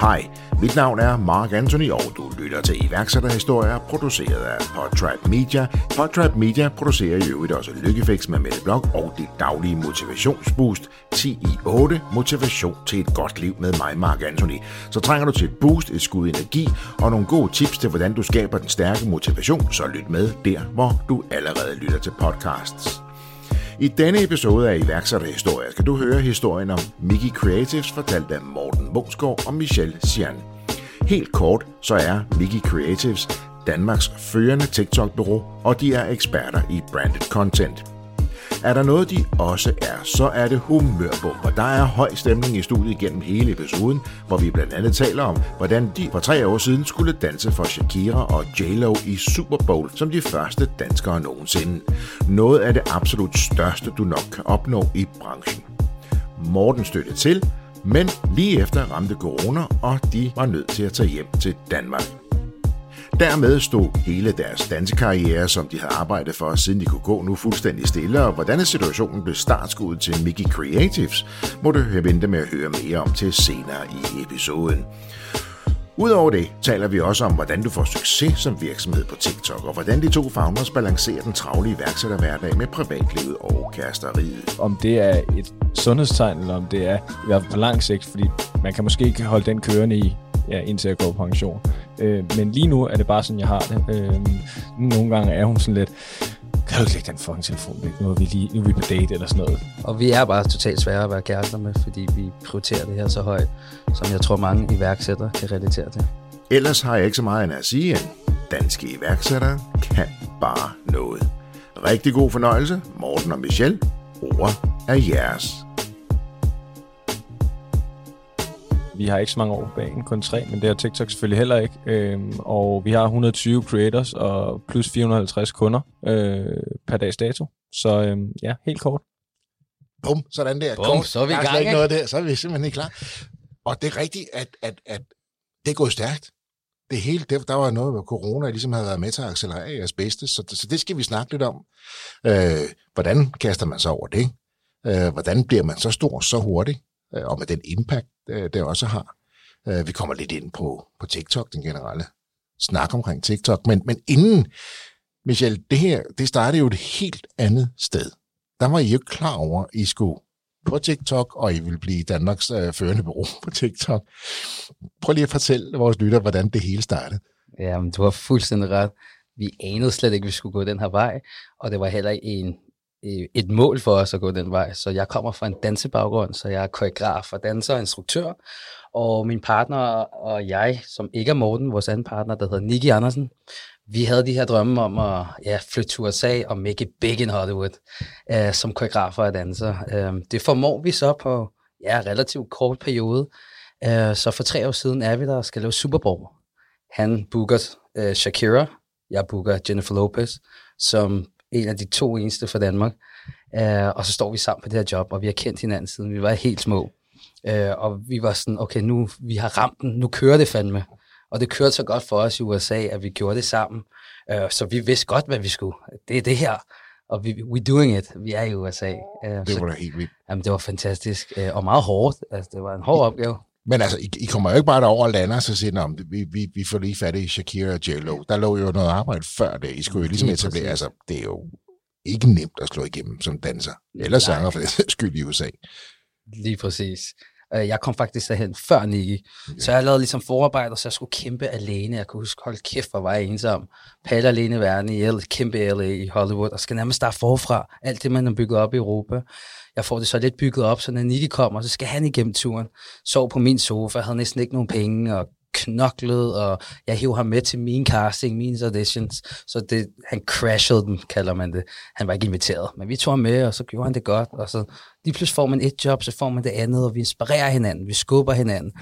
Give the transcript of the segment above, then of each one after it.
Hej, mit navn er Mark Anthony, og du lytter til iværksætterhistorier, produceret af Podtrap Media. Podtrap Media producerer i øvrigt også Lykkefix med Mette Blok og det daglige motivationsboost 10 i 8 Motivation til et godt liv med mig, Mark Anthony. Så trænger du til et boost, et skud energi og nogle gode tips til, hvordan du skaber den stærke motivation, så lyt med der, hvor du allerede lytter til podcasts. I denne episode af iværksætterhistorie skal du høre historien om Mickey Creatives, fortalt af Morten Mongsgaard og Michelle Sian. Helt kort, så er Mickey Creatives Danmarks førende TikTok-bureau, og de er eksperter i branded content. Er der noget, de også er, så er det humørbomber. Der er høj stemning i studiet gennem hele episoden, hvor vi blandt andet taler om, hvordan de for tre år siden skulle danse for Shakira og J-Lo i Super Bowl som de første danskere nogensinde. Noget af det absolut største, du nok kan opnå i branchen. Morten støtte til, men lige efter ramte corona, og de var nødt til at tage hjem til Danmark. Dermed stod hele deres dansekarriere, som de havde arbejdet for, siden de kunne gå nu fuldstændig stille, og hvordan situationen blev startskuddet til Mickey Creatives, må du vente med at høre mere om til senere i episoden. Udover det taler vi også om, hvordan du får succes som virksomhed på TikTok, og hvordan de to founders balancerer den travle iværksætterhverdag med privatlivet og kæresteriet. Om det er et sundhedstegn, eller om det er i hvert fald på lang sigt, fordi man kan måske ikke holde den kørende i, ja, indtil jeg går på pension. Øh, men lige nu er det bare sådan, jeg har det. Øh, nogle gange er hun sådan lidt, kan du ikke lægge den fucking telefon væk? Nu er vi, lige, nu er vi på date eller sådan noget. Og vi er bare totalt svære at være kærester med, fordi vi prioriterer det her så højt, som jeg tror mange iværksættere kan relatere til. Ellers har jeg ikke så meget end at sige, at danske iværksættere kan bare noget. Rigtig god fornøjelse, Morten og Michelle. Ordet er jeres. Vi har ikke så mange år på banen, kun tre, men det har TikTok selvfølgelig heller ikke. Øhm, og vi har 120 creators og plus 450 kunder øh, per dags dato. Så øhm, ja, helt kort. Bum, sådan der. Bum, Kort. så er vi i der er gang, ikke noget der, så er vi simpelthen ikke klar. Og det er rigtigt, at, at, at det er gået stærkt. Det hele, det, der var noget med corona, ligesom havde været med til at accelerere jeres bedste, så, så det skal vi snakke lidt om. Øh, hvordan kaster man sig over det? Øh, hvordan bliver man så stor så hurtigt? Øh, og med den impact, øh, det også har. Øh, vi kommer lidt ind på, på TikTok, den generelle snak omkring TikTok. Men, men inden, Michelle, det her, det startede jo et helt andet sted. Der var I jo ikke klar over, at I skulle på TikTok, og I vil blive Danmarks øh, førende bureau på TikTok. Prøv lige at fortælle vores lytter, hvordan det hele startede. Ja, men du har fuldstændig ret. Vi anede slet ikke, at vi skulle gå den her vej, og det var heller ikke en, et mål for os at gå den vej. Så jeg kommer fra en dansebaggrund, så jeg er koreograf og danser og instruktør. Og min partner og jeg, som ikke er Morten, vores anden partner, der hedder Nicky Andersen, vi havde de her drømme om at ja, flytte til USA og make it big in Hollywood uh, som koreografer og danser. Uh, det formår vi så på ja, relativt kort periode. Uh, så for tre år siden er vi der og skal lave Super Bowl. Han booker uh, Shakira, jeg booker Jennifer Lopez, som en af de to eneste fra Danmark. Øh, og så står vi sammen på det her job, og vi har kendt hinanden siden vi var helt små. Øh, og vi var sådan, okay, nu vi har ramt den, nu kører det fandme. Og det kørte så godt for os i USA, at vi gjorde det sammen. Øh, så vi vidste godt, hvad vi skulle. Det er det her. Og vi, we doing it. Vi er i USA. Øh, Det så, var da helt vildt. jamen, det var fantastisk. Øh, og meget hårdt. Altså, det var en hård opgave. Men altså, I, I kommer jo ikke bare derover og lander, og så siger om vi, vi, vi får lige fat i Shakira og J-Lo. Der lå jo noget arbejde før det. I skulle jo ligesom Lige etablere, altså, det er jo ikke nemt at slå igennem som danser. Eller sanger for det skyld i USA. Lige præcis. Øh, Jeg kom faktisk derhen før Nicky, så jeg lavede ligesom forarbejde, så jeg skulle kæmpe alene. Jeg kunne huske, hold kæft, hvor var jeg ensom. Palle alene i verden i kæmpe LA i Hollywood, og skal nærmest starte forfra. Alt det, man har bygget op i Europa. Jeg får det så lidt bygget op, så når Nicky kommer, så skal han igennem turen. Sov på min sofa, havde næsten ikke nogen penge, og knoklede, og jeg hævde ham med til min casting, mine auditions, så det, han crashede dem, kalder man det. Han var ikke inviteret, men vi tog ham med, og så gjorde han det godt, og så lige pludselig får man et job, så får man det andet, og vi inspirerer hinanden, vi skubber hinanden,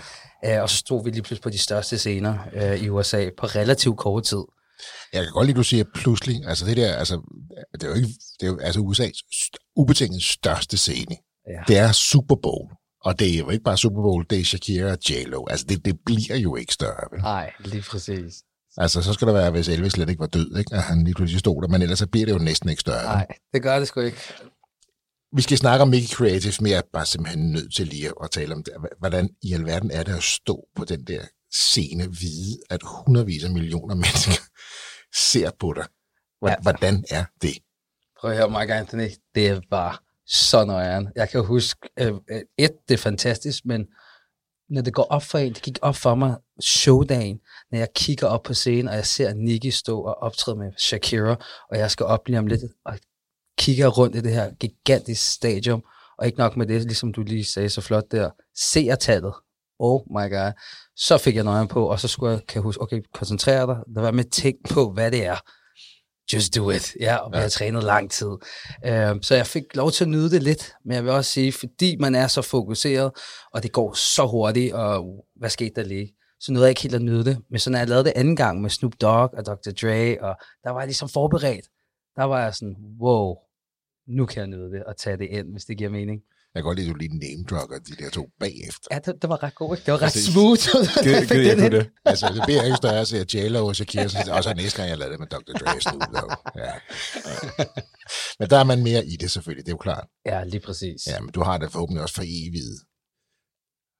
øh, og så stod vi lige pludselig på de største scener øh, i USA på relativt kort tid. Jeg kan godt lide, at du siger pludselig. Altså det der, altså, det er jo ikke, det er jo altså USA's st- ubetinget største scene. Ja. Det er Super Bowl. Og det er jo ikke bare Super Bowl, det er Shakira og J-Lo. Altså det, det bliver jo ikke større. Vel? Nej, lige præcis. Altså så skal der være, hvis Elvis slet ikke var død, ikke? at han lige pludselig stod der. Men ellers så bliver det jo næsten ikke større. Nej, det gør det sgu ikke. Vi skal snakke om Mickey Creative, men jeg er bare simpelthen nødt til lige at tale om det. Hvordan i alverden er det at stå på den der scene, vide, at hundredvis af millioner mennesker ser på dig? Hvordan er det? Prøv at høre, Mark Anthony, det var så nøjeren. Jeg kan huske, øh, et, det er fantastisk, men når det går op for en, det gik op for mig showdagen, når jeg kigger op på scenen, og jeg ser Nicki stå og optræde med Shakira, og jeg skal op lige om lidt, og kigger rundt i det her gigantiske stadion, og ikke nok med det, ligesom du lige sagde så flot der, seertallet, oh my god, så fik jeg nøjen på, og så skulle jeg, kan jeg huske, okay, koncentrere dig, der var med tænk på, hvad det er, just do it. Ja, og ja. har trænet lang tid. Uh, så jeg fik lov til at nyde det lidt, men jeg vil også sige, fordi man er så fokuseret, og det går så hurtigt, og hvad skete der lige? Så nåede jeg ikke helt at nyde det. Men så når jeg lavede det anden gang med Snoop Dogg og Dr. Dre, og der var jeg ligesom forberedt. Der var jeg sådan, wow, nu kan jeg nyde det og tage det ind, hvis det giver mening. Jeg kan godt lide, at du lige name de der to bagefter. Ja, det, det var ret godt. Det var ret altså, smooth. Gid, gid jeg det. Altså, det bliver ikke større at se J-Lo og Shakira, og så næste gang, jeg lavede det med Dr. Dre Ja. Men der er man mere i det selvfølgelig, det er jo klart. Ja, lige præcis. Ja, men du har det forhåbentlig også for evigt.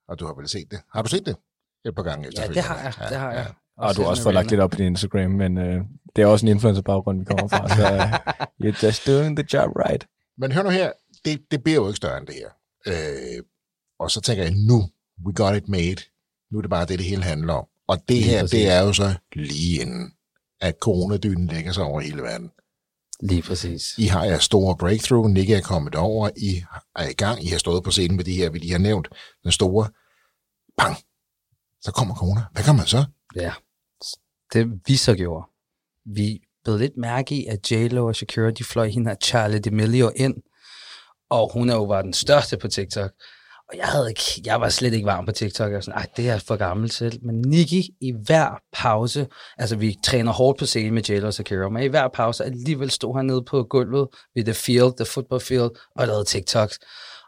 Og du har vel set det? Har du set det? Et par gange Ja, det har jeg. Ja, det har jeg. Ja. Og du har også fået lagt lidt op på din Instagram, men øh, det er også en influencer-baggrund, vi kommer fra, så uh, you're just doing the job right. Men hør nu her, det, det bliver jo ikke større end det her. Øh, og så tænker jeg, nu, we got it made. Nu er det bare det, det hele handler om. Og det lige her, præcis. det er jo så lige inden, at coronadynen lægger sig over hele verden. Lige præcis. I har jeres store breakthrough, Nick er kommet over, I er i gang, I har stået på scenen med de her, vi lige har nævnt, den store, bang, så kommer corona. Hvad gør man så? Ja, det vi så gjorde. Vi blev lidt mærke i, at J-Lo og Shakira, de fløj hende her Charlie D'Amelio ind, og hun er jo var den største på TikTok. Og jeg, havde ikke, jeg var slet ikke varm på TikTok. Jeg var sådan, Ej, det er for gammel til. Men Nikki i hver pause, altså vi træner hårdt på scenen med Jailer og Shakira, men i hver pause alligevel stod han nede på gulvet ved the field, the football field, og lavede TikToks.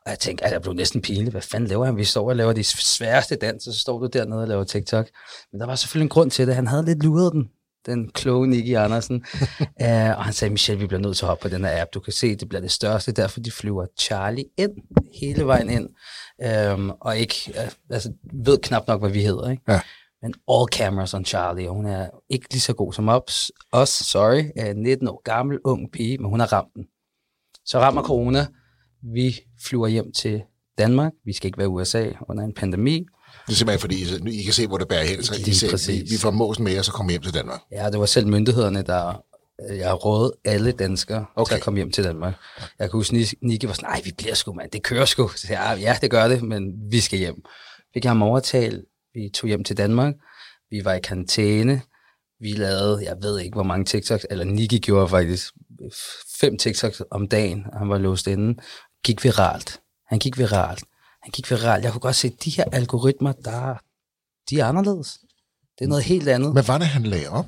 Og jeg tænkte, at jeg blev næsten pinlig. Hvad fanden laver han? Vi står og laver de sværeste danser, så står du dernede og laver TikTok. Men der var selvfølgelig en grund til det. Han havde lidt luret den den kloge Nicky Andersen. uh, og han sagde, Michelle, vi bliver nødt til at hoppe på den her app. Du kan se, det bliver det største, derfor de flyver Charlie ind, hele vejen ind. Um, og ikke, uh, altså, ved knap nok, hvad vi hedder, ikke? Ja. Men all cameras on Charlie, og hun er ikke lige så god som os, os sorry, uh, 19 år gammel, ung pige, men hun har ramt den. Så rammer corona, vi flyver hjem til Danmark, vi skal ikke være i USA under en pandemi, det er simpelthen fordi, I, I kan se, hvor det bærer hen, så I se, vi, vi får måsen med, og så kommer hjem til Danmark. Ja, det var selv myndighederne, der øh, jeg har rådet alle danskere okay. til at komme hjem til Danmark. Jeg kan huske, Nicky var sådan, nej, vi bliver sgu, mand, det kører sgu. Så jeg, ja, det gør det, men vi skal hjem. Fik jeg ham overtalt, vi tog hjem til Danmark, vi var i karantæne, vi lavede, jeg ved ikke, hvor mange TikToks, eller Nicky gjorde faktisk fem TikToks om dagen, han var låst inde, gik viralt. Han gik viralt han gik viralt. Jeg kunne godt se, at de her algoritmer, der, de er anderledes. Det er noget helt andet. Hvad var det, han lagde op?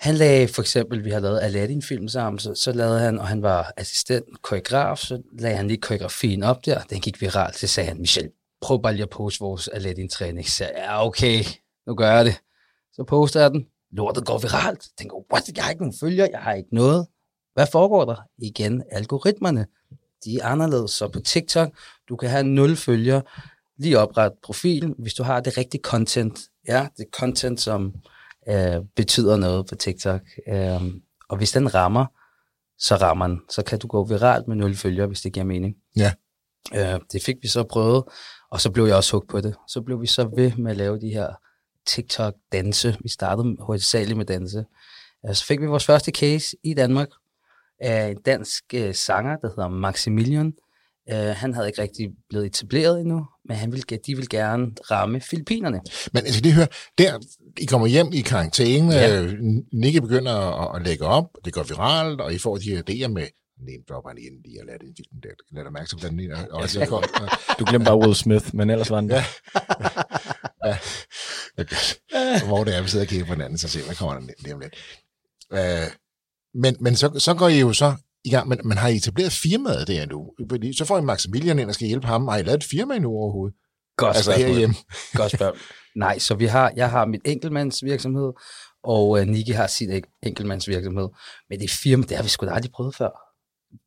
Han lagde for eksempel, vi har lavet Aladdin-film sammen, så, så lavede han, og han var assistent, koreograf, så lagde han lige koreografien op der, den gik viralt, så sagde han, Michel, prøv bare lige at poste vores Aladdin-træning. Så ja, okay, nu gør jeg det. Så poster jeg den, lortet går viralt. Jeg tænker, what, jeg har ikke nogen følger, jeg har ikke noget. Hvad foregår der? Igen, algoritmerne de er anderledes. Så på TikTok, du kan have nul følger, lige opret profil, hvis du har det rigtige content. Ja, det er content, som øh, betyder noget på TikTok. Øh, og hvis den rammer, så rammer den. Så kan du gå viralt med nul følger, hvis det giver mening. Ja. Øh, det fik vi så prøvet, og så blev jeg også hugt på det. Så blev vi så ved med at lave de her TikTok-danse. Vi startede hovedsageligt med danse. Så fik vi vores første case i Danmark, af en dansk øh, sanger, der hedder Maximilian. Uh, han havde ikke rigtig blevet etableret endnu, men han ville, de ville gerne ramme Filippinerne. Men altså, det høre, der, I kommer hjem i karantæne, ja. øh, Nicky begynder at, at lægge op, det går viralt, og I får de her idéer med, name dropper han ind lige og lader det, lad dig mærke til, hvordan den og også kom. Du glemte bare Will Smith, men ellers var den ja. ja. Hvor det er, vi sidder og kigger på hinanden, så ser hvad kommer der lige om lidt. Uh, men, men så, så går I jo så i gang, men man har etableret firmaet der nu? Fordi så får I Maximilian ind og skal hjælpe ham. Har I lavet et firma nu overhovedet? Godt altså herhjemme. Godt spørgsmål. Nej, så vi har, jeg har mit enkeltmandsvirksomhed, og uh, Niki har sin enkeltmandsvirksomhed. Men det firma, det har vi sgu da aldrig prøvet før.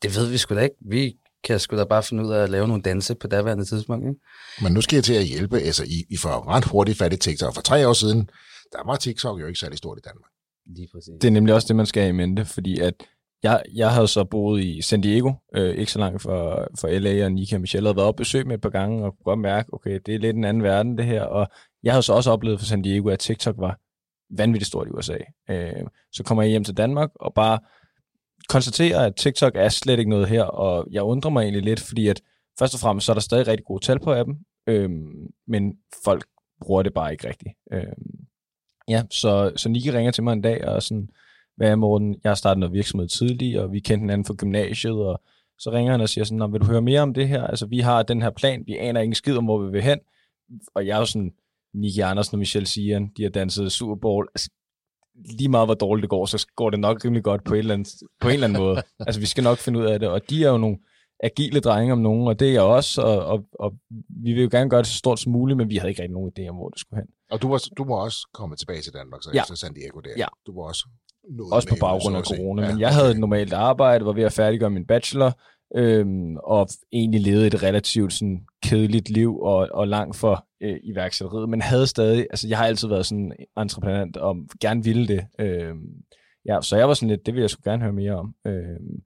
Det ved vi sgu da ikke. Vi kan sgu da bare finde ud af at lave nogle danse på daværende tidspunkt. Ikke? Men nu skal jeg til at hjælpe. Altså, I, I får ret hurtigt fat i TikTok. For tre år siden, der var TikTok jo ikke særlig stort i Danmark. Lige præcis. Det er nemlig også det, man skal have i mente, fordi at jeg, jeg havde så boet i San Diego, øh, ikke så langt fra, fra LA, og Nika og Michelle havde været op besøg med et par gange, og kunne godt mærke, okay, det er lidt en anden verden, det her. Og jeg havde så også oplevet for San Diego, at TikTok var vanvittigt stort i USA. Øh, så kommer jeg hjem til Danmark, og bare konstaterer, at TikTok er slet ikke noget her, og jeg undrer mig egentlig lidt, fordi at først og fremmest, så er der stadig rigtig gode tal på appen, øh, men folk bruger det bare ikke rigtigt. Øh, ja, så, så Niki ringer til mig en dag, og sådan, hvad er Morten, jeg har startet noget virksomhed tidligt, og vi kendte hinanden fra gymnasiet, og så ringer han og siger sådan, vil du høre mere om det her? Altså, vi har den her plan, vi aner ikke skid om, hvor vi vil hen, og jeg er jo sådan, Nicky Andersen og Michelle Sian, de har danset Super Bowl. Altså, lige meget hvor dårligt det går, så går det nok rimelig godt på, et eller andet, på en eller anden måde. Altså, vi skal nok finde ud af det, og de er jo nogle agile drenge om nogen, og det er jeg også, og, og, og vi vil jo gerne gøre det så stort som muligt, men vi havde ikke rigtig nogen idé om, hvor det skulle hen. Og du var, du var også kommet tilbage til Danmark, så Ja. efter San Diego der. Ja. Du var også noget Også på baggrund af at corona, Ja, men jeg havde et normalt arbejde, var ved at færdiggøre min bachelor, øhm, og egentlig levede et relativt sådan, kedeligt liv og, og langt for øh, iværksætteriet, men havde stadig, altså jeg har altid været sådan entreprenant og gerne ville det. Øhm, ja, så jeg var sådan lidt, det vil jeg sgu gerne høre mere om. Øhm,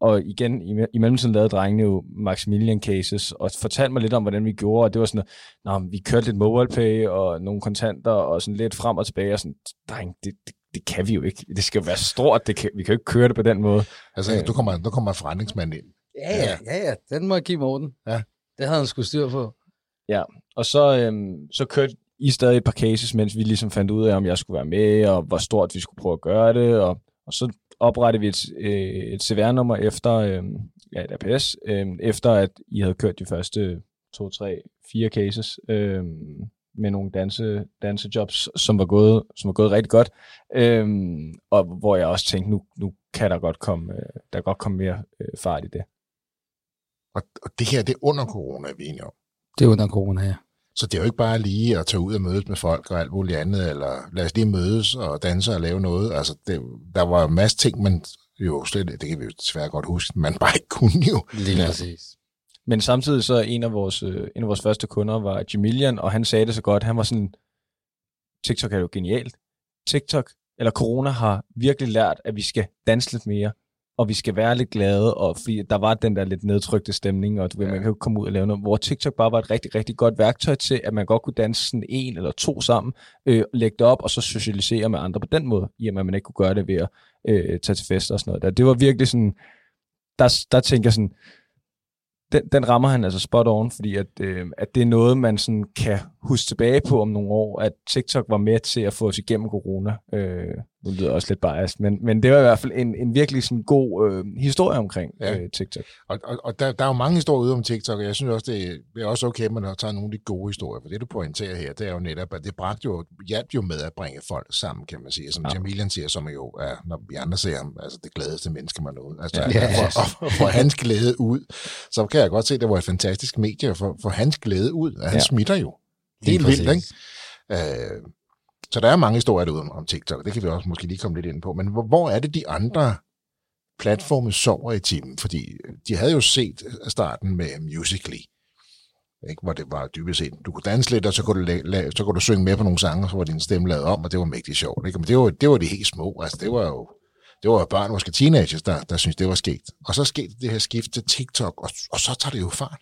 og igen, i, i mellemtiden lavede drengene jo Maximilian Cases, og fortalte mig lidt om, hvordan vi gjorde, og det var sådan, Nå, men vi kørte lidt mobile pay og nogle kontanter, og sådan lidt frem og tilbage, og sådan, dreng, det, det, det kan vi jo ikke. Det skal jo være stort, det kan, vi kan jo ikke køre det på den måde. Altså, Ja. du kommer, der kommer en forretningsmand ind. Ja, ja, ja, ja. Den må jeg give Morten. Ja. Det havde han sgu styr på. Og så, øhm, så kørte I stadig et par cases, mens vi ligesom fandt ud af, om jeg skulle være med, og hvor stort vi skulle prøve at gøre det, og, og så oprettede vi et, øh, et CVR-nummer efter, øh, ja, et APS, øh, efter at I havde kørt de første to, tre, fire cases øh, med nogle danse, dansejobs, som var gået, som var gået rigtig godt, øh, og hvor jeg også tænkte, nu, nu kan der godt komme, øh, der godt komme mere øh, fart i det. Og, og det her, det er under corona, er vi enige om. Det er under corona, ja. Så det er jo ikke bare lige at tage ud og mødes med folk og alt muligt andet, eller lad os lige mødes og danse og lave noget. Altså, det, der var en masse ting, man jo slet, det kan vi jo desværre godt huske, man bare ikke kunne jo. Lige præcis. Men samtidig så en af vores, øh, en af vores første kunder var Jamilian, og han sagde det så godt. Han var sådan, TikTok er jo genialt. TikTok, eller corona, har virkelig lært, at vi skal danse lidt mere, og vi skal være lidt glade, og fordi der var den der lidt nedtrykte stemning, og du ved, Ja. man kan jo komme ud og lave noget, hvor TikTok bare var et rigtig, rigtig godt værktøj til, at man godt kunne danse sådan en eller to sammen, øh, lægge det op, og så socialisere med andre på den måde, i og med, at man ikke kunne gøre det ved at øh, tage til fester og sådan noget. Der. Det var virkelig sådan, der, der tænker jeg sådan, den, den rammer han altså spot on, fordi at, øh, at det er noget, man sådan kan huske tilbage på om nogle år, at TikTok var med til at få os igennem corona. Øh, nu lyder også lidt biased, men, men det var i hvert fald en, en virkelig sådan god øh, historie omkring Ja. øh, TikTok. Og, og, og der, der er jo mange historier ude om TikTok, og jeg synes også, det er, også okay, at man tager nogle af de gode historier, for det du pointerer her, det er jo netop, at det bragte jo, hjalp jo med at bringe folk sammen, kan man sige, som Ja. ja. Jamilian siger, som jo er, når vi andre ser ham, altså det glædeste menneske, man nåede. Altså, Ja. ja. for, at få hans glæde ud, så kan jeg godt se, at det var et fantastisk medie for, for hans glæde ud, og han ja. smitter jo. Helt vildt, ikke? Øh, så der er mange historier derude om, om TikTok, det kan vi også måske lige komme lidt ind på, men hvor, hvor er det de andre platforme sover i timen? Fordi øh, de havde jo set øh, starten med Musical.ly, ikke? hvor det var dybest set, du kunne danse lidt, og så kunne du, la- la- så kunne du synge med på nogle sange, så var din stemme lavet om, og det var mægtig sjovt. Ikke? Men det var, det var de helt små, altså det var jo det var børn, måske teenagers, der, der synes det var sket. Og så skete det her skift til TikTok, og, og så tager det jo fart.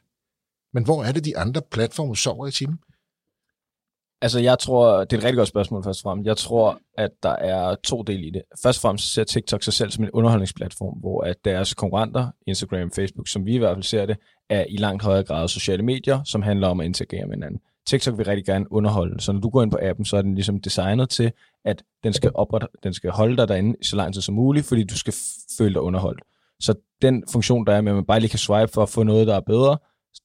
Men hvor er det, de andre platforme sover i timen? Altså, jeg tror, det er et rigtig godt spørgsmål først og fremmest. Jeg tror, at der er to dele i det. Først og fremmest ser TikTok sig selv som en underholdningsplatform, hvor at deres konkurrenter, Instagram, og Facebook, som vi i hvert fald ser det, er i langt højere grad sociale medier, som handler om at interagere med hinanden. TikTok vil rigtig gerne underholde, så når du går ind på appen, så er den ligesom designet til, at den skal, oprette, den skal holde dig derinde så lang tid som muligt, fordi du skal føle dig underholdt. Så den funktion, der er med, at man bare lige kan swipe for at få noget, der er bedre,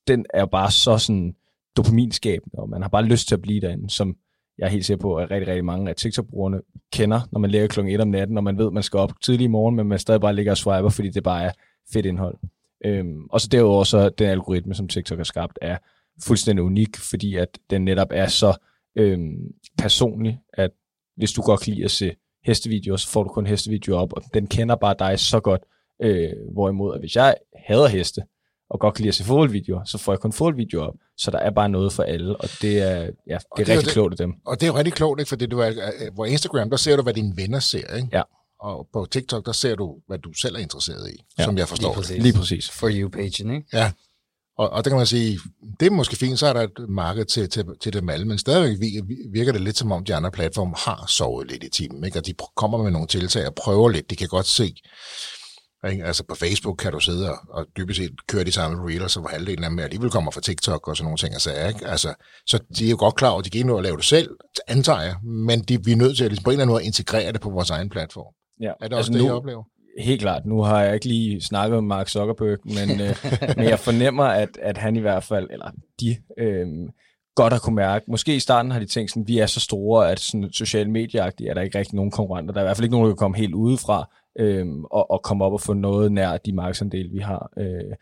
den er bare så sådan dopaminskabende, og man har bare lyst til at blive derinde, som jeg er helt sikker på, at rigtig, rigtig mange af TikTok-brugerne kender, når man ligger klokken 1 om natten, og man ved, at man skal op tidlig i morgen, men man stadig bare ligger og swiper, fordi det bare er fedt indhold. Øhm, og så derudover så den algoritme, som TikTok har skabt, er fuldstændig unik, fordi at den netop er så øhm, personlig, at hvis du godt kan lide at se hestevideoer, så får du kun hestevideoer op, og den kender bare dig så godt, øh, hvorimod at hvis jeg hader heste, og godt kan lide at se fodboldvideoer, så får jeg kun fodboldvideoer op. Så der er bare noget for alle, og det er, ja, det er det er rigtig det- klogt af dem. Og det er jo rigtig klogt, ikke? fordi du er, øh, hvor Instagram, der ser du, hvad dine venner ser, ikke? Ja. Og på TikTok, der ser du, hvad du selv er interesseret i, Ja, som jeg Lige forstår det. præcis. Lige præcis. For you-pagen, ikke? Ja. Og, og der kan man sige, det er måske fint, så er der et marked til, til, til dem alle, men stadigvæk vi- virker det lidt som om, de andre platforme har sovet lidt i timen, ikke? og de kommer med nogle tiltag og prøver lidt. De kan godt se, ikke? altså på Facebook kan du sidde og, og dybest set køre de samme reels, hvor halvdelen af dem alligevel kommer fra TikTok og sådan nogle ting. Altså, ikke? Altså, så de er jo godt klar over, at de kan ikke nå at lave det selv, antager jeg, men de, vi er nødt til at ligesom på en eller anden måde integrere det på vores egen platform. Ja. Er det også altså det, nu, jeg oplever? Helt klart. Nu har jeg ikke lige snakket med Mark Zuckerberg, men, øh, men jeg fornemmer, at, at han i hvert fald, eller de, øh, godt har kunne mærke. Måske i starten har de tænkt sådan, vi er så store, at sådan sociale medieagtigt er der ikke rigtig nogen konkurrenter. Der er i hvert fald ikke nogen, der kan komme helt udefra øh, og, og komme op og få noget nær de markedsandel, vi har. Øh,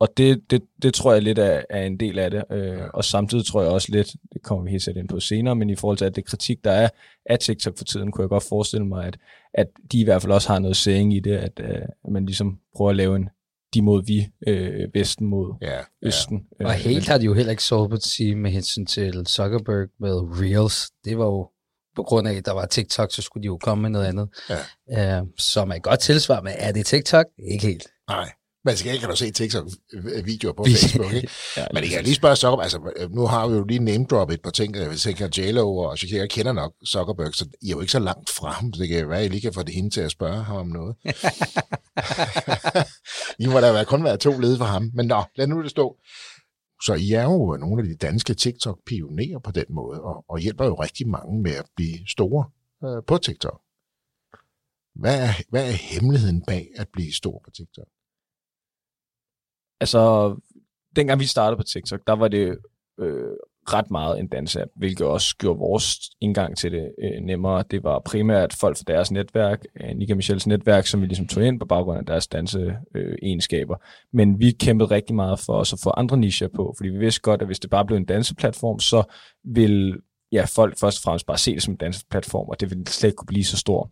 og det, det, det tror jeg lidt er, er en del af det. Øh, og samtidig tror jeg også lidt, det kommer vi helt sæt ind på senere, men i forhold til at det kritik, der er af TikTok for tiden, kunne jeg godt forestille mig, at, at de i hvert fald også har noget særing i det, at, øh, at man ligesom prøver at lave en de mod vi, øh, vesten mod Ja, ja. østen. Og Øh, helt har de jo heller ikke sovet på at sige med hensyn til Zuckerberg med Reels. Det var jo på grund af, at der var TikTok, så skulle de jo komme med noget andet. Ja. Uh, som er godt tilsvar, men er det TikTok? Ikke helt. Nej. Men skal kan du se TikTok-videoer på Vi- Facebook, ikke? ja, Men jeg kan lige spørge Zuckerberg, altså nu har vi jo lige name droppet et par ting, jeg tænker, J-Lo og Shakira kender nok Zuckerberg, så I er jo ikke så langt fra ham, så det kan være, at I lige kan få det hende til at spørge ham om noget. I må da kun være to led for ham, men nå, lad nu det stå. Så I er jo nogle af de danske TikTok-pionerer på den måde, og, og hjælper jo rigtig mange med at blive store øh, på TikTok. Hvad er, hvad er hemmeligheden bag at blive stor på TikTok? altså, dengang vi startede på TikTok, der var det øh, ret meget en dansapp, hvilket også gjorde vores indgang til det øh, nemmere. Det var primært folk fra deres netværk, øh, Nika Michels netværk, som vi ligesom tog ind på baggrund af deres danseegenskaber. Øh. Men vi kæmpede rigtig meget for os at få andre nicher på, fordi vi vidste godt, at hvis det bare blev en danseplatform, så vil ja, folk først og fremmest bare se det som en danseplatform, og det ville slet ikke kunne blive så stor.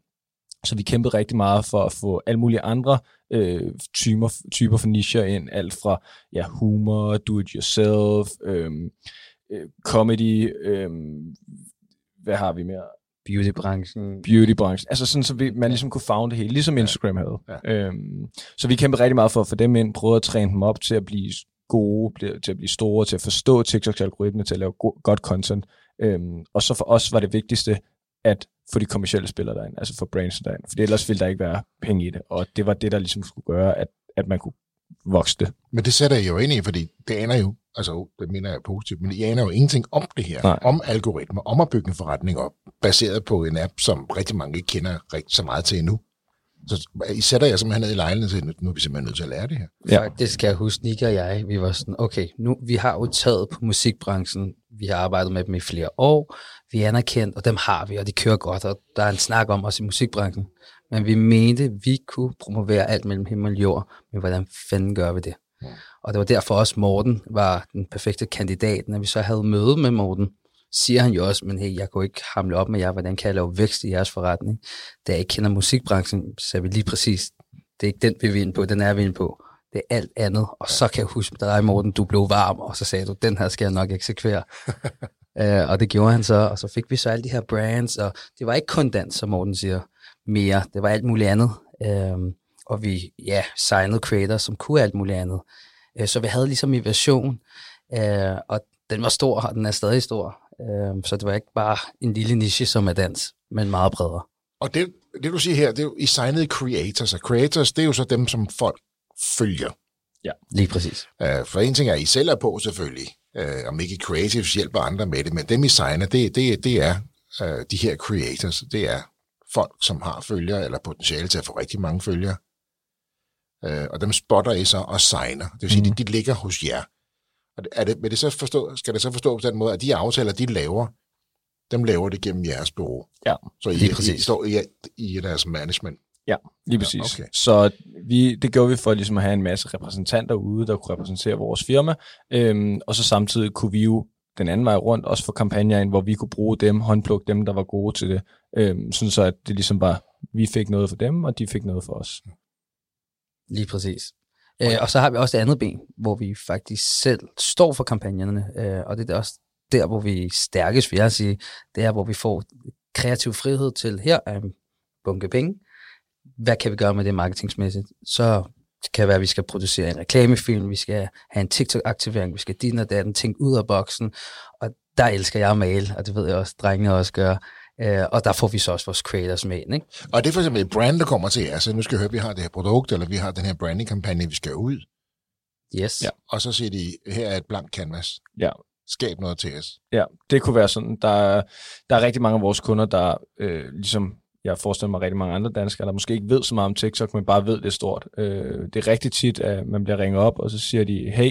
Så vi kæmpede rigtig meget for at få alle mulige andre øh, typer, typer for nicher ind, alt fra ja, humor, do-it-yourself, øh, øh, comedy, øhm, hvad har vi mere? Beautybranchen. Beautybranchen. Altså sådan, så vi, man ligesom kunne fagne det hele, ligesom Instagram havde. Ja. Øhm, så vi kæmpede rigtig meget for at få dem ind, prøvede at træne dem op til at blive gode, til at blive store, til at forstå TikToks algoritme, til at lave go- godt content. Øhm, og så for os var det vigtigste, at få de kommercielle spillere derind, altså få brands derind, for ellers ville der ikke være penge i det, og det var det, der ligesom skulle gøre, at, at man kunne vokse det. Men det sætter I jo ind i, fordi det aner jo, altså det mener jeg positivt, men I aner jo ingenting om det her, Nej. om algoritmer, om at bygge en forretning op, baseret på en app, som rigtig mange ikke kender rigtig så meget til endnu. Så I sætter jer simpelthen ned i lejligheden til, nu er vi simpelthen nødt til at lære det her. Ja. Faktisk kan jeg huske, Nika og jeg, vi var sådan, okay, nu, vi har jo taget på musikbranchen, vi har arbejdet med dem i flere år, vi er anerkendt, og dem har vi, og de kører godt, og der er en snak om os i musikbranchen. Men vi mente, vi kunne promovere alt mellem himmel og jord, men hvordan fanden gør vi det? Og det var derfor også Morten var den perfekte kandidat. Når vi så havde møde med Morten, siger han jo også, men hey, jeg kunne ikke hamle op med jer, hvordan kan jeg lave vækst i jeres forretning? Da jeg ikke kender musikbranchen, så er vi lige præcis, det er ikke den, vi vil ind på, den er vi ind på. Det er alt andet. Og så kan jeg huske dig, Morten, du blev varm, og så sagde du, den her skal jeg nok eksekvere. uh, og det gjorde han så, og så fik vi så alle de her brands, og det var ikke kun dans, som Morten siger, mere. Det var alt muligt andet. Uh, og vi, ja, signede creators, som kunne alt muligt andet. Uh, så vi havde ligesom en version, uh, og den var stor, og den er stadig stor. Uh, så det var ikke bare en lille niche som er dans, men meget bredere. Og det, det du siger her, det er jo, I signede creators, og creators, det er jo så dem, som folk følger. Lige præcis. Uh, for en ting er, at I selv er på selvfølgelig, uh, om ikke creatives hjælper andre med det, men dem I signer, det, det, det er uh, de her creators, det er folk, som har følgere, eller potentiale til at få rigtig mange følgere. Uh, og dem spotter I så og signer. Det vil sige, mm. de, de ligger hos jer. Og er det, vil det så forstå, skal det så forstå på den måde, at de aftaler, de laver, dem laver det gennem jeres bureau. Ja, Så I, lige I, præcis. står i, i deres management. Ja, lige Ja, præcis. okay. Så vi, det gjorde vi for ligesom at have en masse repræsentanter ude, der kunne repræsentere vores firma, øhm, og så samtidig kunne vi jo den anden vej rundt også få kampagner ind, hvor vi kunne bruge dem, håndplukke dem, der var gode til det, øhm, sådan så at det ligesom var, vi fik noget for dem, og de fik noget for os. Lige præcis. Øh, og så har vi også det andet ben, hvor vi faktisk selv står for kampagnerne, øh, og det er også der, hvor vi stærkest, vil jeg sige. Det er, hvor vi får kreativ frihed til, her er en bunke penge, hvad kan vi gøre med det marketingsmæssigt? Så kan være, at vi skal producere en reklamefilm, vi skal have en TikTok-aktivering, vi skal din og datten, tænke ud af boksen, og der elsker jeg at male, og det ved jeg også, drengene også gør. Øh, og der får vi så også vores creators med ind. Ikke? Og det er for eksempel et brand, der kommer til Altså, nu skal jeg høre, at vi har det her produkt, eller vi har den her branding-kampagne, vi skal ud. Yes. Ja. Og så siger de, her er et blankt canvas. Ja. Skab noget til os. Ja, det kunne være sådan. Der, der er rigtig mange af vores kunder, der øh, ligesom jeg forestiller mig rigtig mange andre danskere, der måske ikke ved så meget om TikTok, men bare ved det er stort. Øh, det er rigtig tit, at man bliver ringet op, og så siger de, hey,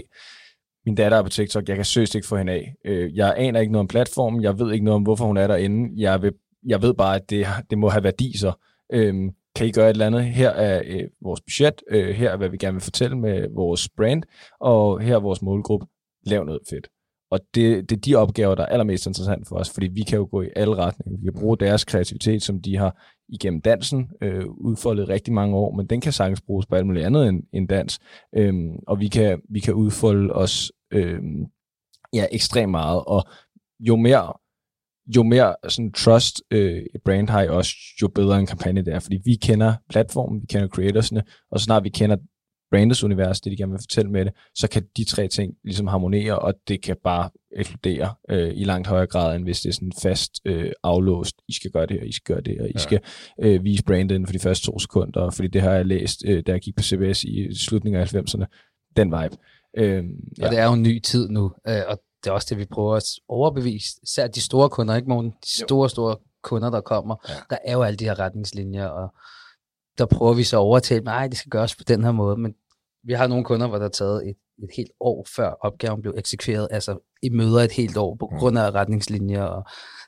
min datter er på TikTok, jeg kan søst ikke få hende af. Øh, jeg aner ikke noget om platformen, jeg ved ikke noget om, hvorfor hun er derinde. Jeg, vil, jeg ved bare, at det, det må have værdi så. Øh, kan I gøre et eller andet? Her er øh, vores budget, øh, her er, hvad vi gerne vil fortælle med vores brand, og her er vores målgruppe. Lav noget fedt. Og det, det er de opgaver, der er allermest interessant for os, fordi vi kan jo gå i alle retninger. Vi kan bruge deres kreativitet, som de har igennem dansen øh, udfoldet rigtig mange år, men den kan sagtens bruges på alt muligt andet end, end dans. Øhm, og vi kan, vi kan udfolde os øhm, ja, ekstremt meget, og jo mere jo mere sådan trust øh, et brand har i os, jo bedre en kampagne det er, fordi vi kender platformen, vi kender creatorsne, og så snart vi kender brandets univers, det de gerne vil fortælle med det, så kan de tre ting ligesom harmonere, og det kan bare eksplodere øh, i langt højere grad, end hvis det er sådan fast øh, aflåst. I skal gøre det her, I skal gøre det her, I ja. skal øh, vise brandet inden for de første to sekunder, fordi det har jeg læst, øh, da jeg gik på CBS i slutningen af 90'erne. Den vibe. Øh, ja. Og det er jo en ny tid nu, øh, og det er også det, vi prøver at overbevise. Især de store kunder, ikke morgen? De store, jo. store kunder, der kommer. Ja. Der er jo alle de her retningslinjer, og der prøver vi så at overtale, nej, det skal gøres på den her måde, men vi har nogle kunder, hvor der er taget et, et helt år før opgaven blev eksekveret, altså i møder et helt år på mm. grund af retningslinjer og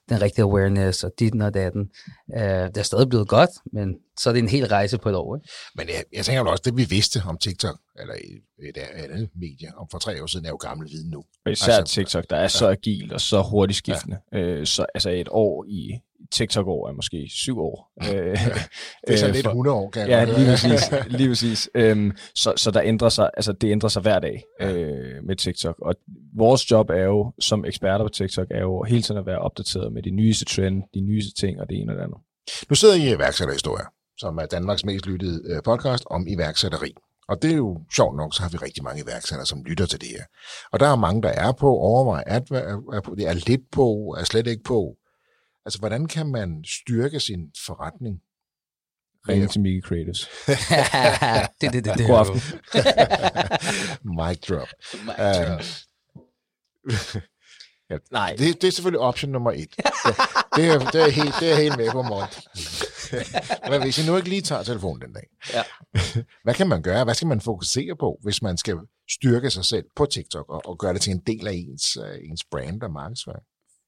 den rigtige awareness og dit og datten. Uh, det er stadig blevet godt, men så er det en hel rejse på et år. Ikke? Men jeg, jeg tænker også, det vi vidste om TikTok, eller et, et andet medie om for tre år siden, er jo gammel viden nu. Og især altså, TikTok, der er ja. så agil og så hurtigt skiftende. Ja. Uh, så altså et år i TikTok-år er måske syv år. Ja, øh, det er så øh, lidt 100 år, kan jeg Ja, lige præcis. Lige præcis. Øhm, så, så der ændrer sig, altså det ændrer sig hver dag øh, med TikTok. Og vores job er jo, som eksperter på TikTok, er jo hele tiden at være opdateret med de nyeste trend, de nyeste ting og det ene og det andet. Nu sidder I i iværksætterhistorier, som er Danmarks mest lyttede øh, podcast om iværksætteri. Og det er jo sjovt nok, så har vi rigtig mange iværksættere, som lytter til det her. Og der er mange, der er på, overvej at er på, det er lidt på, er slet ikke på. Altså, hvordan kan man styrke sin forretning? Ring til Mickey Creators. det, det, det, det. God aften. Mic drop. Mic drop. Ja, Nej. Det, det er selvfølgelig option nummer et. Det, det, er, det, er, helt, det er helt med på morgen. Men hvis jeg nu ikke lige tager telefonen den dag, ja. hvad kan man gøre? Hvad skal man fokusere på, hvis man skal styrke sig selv på TikTok og, og gøre det til en del af ens, uh, ens brand og markedsføring?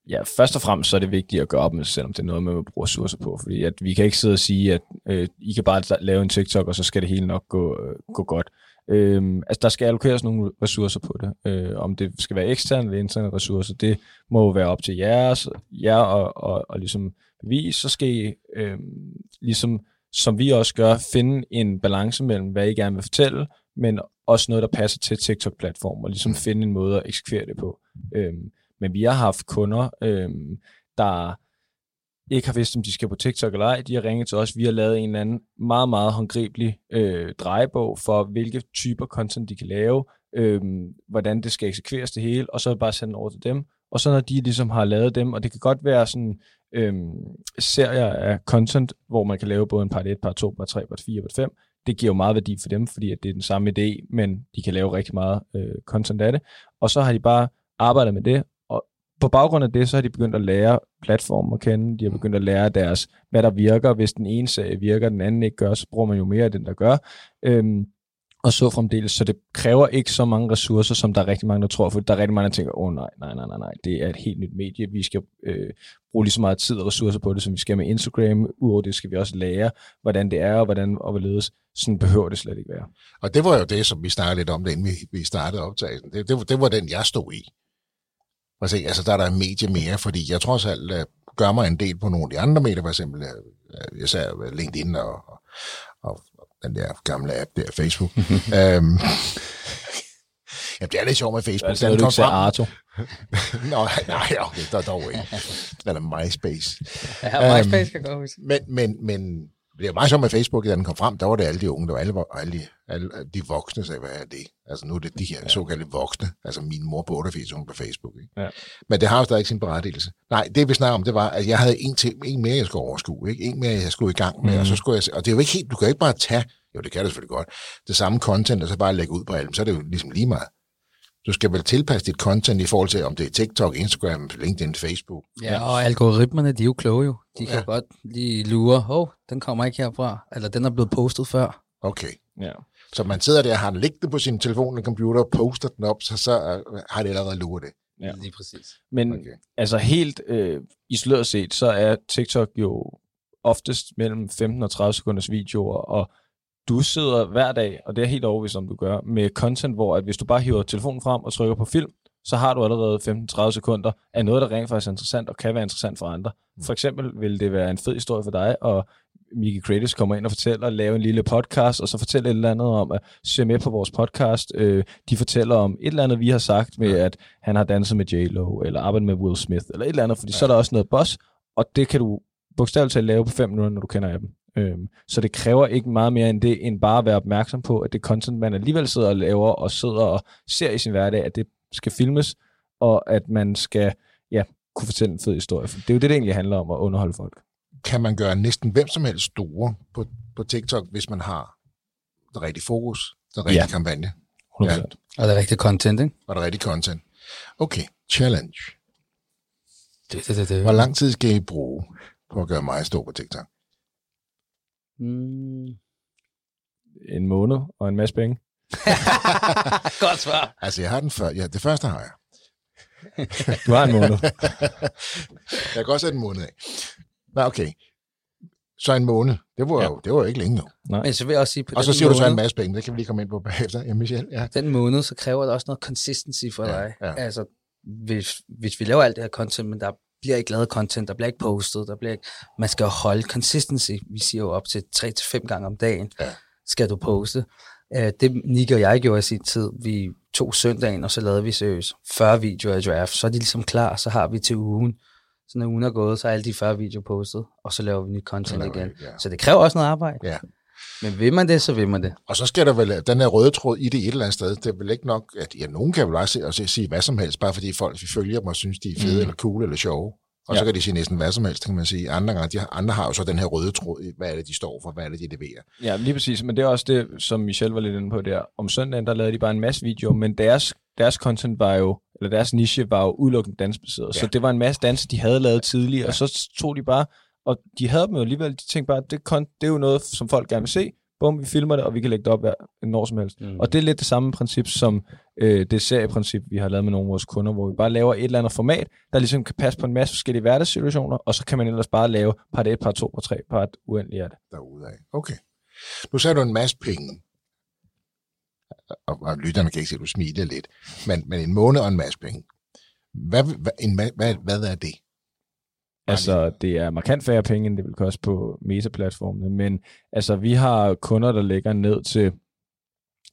Ja, først og fremmest så er det vigtigt at gøre op med sig selv, om det er noget, man vil bruge ressourcer på. Fordi at vi kan ikke sidde og sige, at øh, I kan bare lave en TikTok, og så skal det hele nok gå, øh, gå godt. Øhm, altså, der skal allokeres nogle ressourcer på det. Øh, om det skal være eksterne eller interne ressourcer, det må jo være op til jeres, jer og, og, og ligesom bevise. Så skal I, øh, ligesom som vi også gør, finde en balance mellem, hvad I gerne vil fortælle, men også noget, der passer til TikTok-platformen, og ligesom finde en måde at eksekvere det på. Øh, men vi har haft kunder, øh, der ikke har vidst, om de skal på TikTok eller ej. De har ringet til os. Vi har lavet en eller anden meget, meget håndgribelig øh, drejebog for, hvilke typer content de kan lave, øh, hvordan det skal eksekveres det hele, og så bare sende over til dem. Og så når de ligesom har lavet dem, og det kan godt være sådan øh, serier af content, hvor man kan lave både en part 1, part 2, part 3, part 4, part 5, det giver jo meget værdi for dem, fordi at det er den samme idé, men de kan lave rigtig meget øh, content af det. Og så har de bare arbejdet med det, på baggrund af det, så har de begyndt at lære platformen at kende. De har begyndt at lære deres, hvad der virker. Hvis den ene sag virker, den anden ikke gør, så bruger man jo mere af den, der gør. Øhm, og så fremdeles. Så det kræver ikke så mange ressourcer, som der er rigtig mange, der tror. For der er rigtig mange, der tænker, åh oh, nej, nej, nej, nej, nej, det er et helt nyt medie. Vi skal øh, bruge lige så meget tid og ressourcer på det, som vi skal med Instagram. Udover det skal vi også lære, hvordan det er, og hvordan og hvorledes. Sådan behøver det slet ikke være. Og det var jo det, som vi snakkede lidt om, da vi, vi startede optagelsen. Det, det, det var den, jeg stod i. Og se, altså der er der en medie mere, fordi jeg trods alt uh, gør mig en del på nogle af de andre medier, for eksempel uh, især LinkedIn og, og, og den der gamle app der, Facebook. øhm, Jamen, det er lidt sjovt med Facebook. Altså, du ikke sagde Arto. Nå, nej, okay, der er dog ikke. Eller MySpace. Ja, MySpace kan godt huske. Men, men, men det er meget sjovt med Facebook, da den kom frem, der var det alle de unge, der var alle, alle, alle de voksne, sagde, hvad er det? Altså nu er det de her ja. såkaldte voksne, altså min mor på 88, hun på Facebook. Ikke? Ja. Men det har jo stadig ikke sin berettigelse. Nej, det vi snakker om, det var, at jeg havde en, til, en mere, jeg skulle overskue, ikke? en mere, jeg skulle i gang med, mm. og så skulle jeg, og det er jo ikke helt, du kan ikke bare tage, jo det kan det selvfølgelig godt, det samme content, og så bare lægge ud på alle, så er det jo ligesom lige meget. Du skal vel tilpasse dit content i forhold til, om det er TikTok, Instagram, LinkedIn, Facebook. Ja, og algoritmerne, de er jo kloge jo. De kan ja. godt lige lure, hov, oh, den kommer ikke herfra, eller den er blevet postet før. Okay. Ja. Så man sidder der og har den liggende på sin telefon eller computer, og poster den op, så, så uh, har det allerede luret det. Ja. Lige præcis. Men okay. altså helt øh, isoleret set, så er TikTok jo oftest mellem 15 og 30 sekunders videoer, og du sidder hver dag, og det er helt overvist, om du gør, med content, hvor at hvis du bare hiver telefonen frem og trykker på film, så har du allerede 15-30 sekunder af noget, der rent faktisk er interessant og kan være interessant for andre. For eksempel vil det være en fed historie for dig, og Mickey Kratos kommer ind og fortæller, lave en lille podcast, og så fortæller et eller andet om at se med på vores podcast. Øh, de fortæller om et eller andet, vi har sagt med, at han har danset med J-Lo, eller arbejdet med Will Smith, eller et eller andet, fordi ja. så er der også noget boss, og det kan du bogstaveligt talt lave på fem minutter, når du kender appen. Øhm, så det kræver ikke meget mere end det, end bare at være opmærksom på, at det content, man alligevel sidder og laver, og sidder og ser i sin hverdag, at det skal filmes, og at man skal ja, kunne fortælle en fed historie. For det er jo det, det egentlig handler om, at underholde folk. Kan man gøre næsten hvem som helst store på, på TikTok, hvis man har det rigtige fokus, den rigtige ja. kampagne? 100%. Ja. Og det rigtige content, ikke? Og det rigtige content. Okay, challenge. Det, det, det, det. Hvor lang tid skal I bruge på at gøre mig stor på TikTok? Mm. En måned og en masse penge. Godt svar. Altså, jeg har den før. Ja, det første har jeg. Du har en måned. jeg kan også have en måned af. Nå, okay. Så en måned. Det var, ja. jo, det var jo ikke længe nu. Nej. Men så vil jeg også sige på Og så den siger måned, du så en masse penge. Det kan vi lige komme ind på bagefter. Ja, Michelle. Ja. Den måned, så kræver det også noget consistency for Ja, dig. ja. Altså, hvis, hvis vi laver alt det her content, men der bliver ikke lavet content, der bliver ikke postet, der bliver ikke... Man skal jo holde consistency. Vi siger jo op til 3-5 gange om dagen, Ja. skal du poste. Uh, det Nick og jeg gjorde i sin tid, vi tog søndagen, og så lavede vi seriøst 40 videoer i draft. Så er de ligesom klar, så har vi til ugen. Så når ugen er gået, så er alle de 40 videoer postet, og så laver vi nyt content laver igen. vi, ja. Så det kræver også noget arbejde. ja. Men vil man det, så vil man det. Og så skal der vel, den her røde tråd i det et eller andet sted, det er vel ikke nok, at ja, nogen kan vel bare se, og sige hvad som helst, bare fordi folk vi følger dem og synes, de er fede, mm. eller cool, eller sjove. Og ja. så kan de sige næsten hvad som helst, kan man sige. Andre, gange, de har, andre har jo så den her røde tråd i, hvad er det, de står for, hvad er det, de leverer. Ja, lige præcis. Men det er også det, som Michelle var lidt inde på der. Om søndagen, der lavede de bare en masse videoer, men deres, deres content var jo, eller deres niche var jo udelukkende dansbaseret. Ja. Så det var en masse danse, de havde lavet tidligere, ja. og så tog de bare, og de havde dem jo alligevel, de tænkte bare, det, kon- det er jo noget, som folk gerne vil se. Bum, vi filmer det, og vi kan lægge det op hver, når som helst. Mm. Og det er lidt det samme princip som øh, det serieprincip, vi har lavet med nogle af vores kunder, hvor vi bare laver et eller andet format, der ligesom kan passe på en masse forskellige hverdagssituationer, og så kan man ellers bare lave part 1, part 2, part 3, part uendelig af det. derude af. Okay. Nu sagde du en masse penge. Og, og lytterne kan ikke se, at du smiler lidt. Men, men en måned og en masse penge. Hvad, hvad, en, hvad, hvad er det? Altså, det er markant færre penge, end det vil koste på Meta-platformene, men altså, vi har kunder, der ligger ned til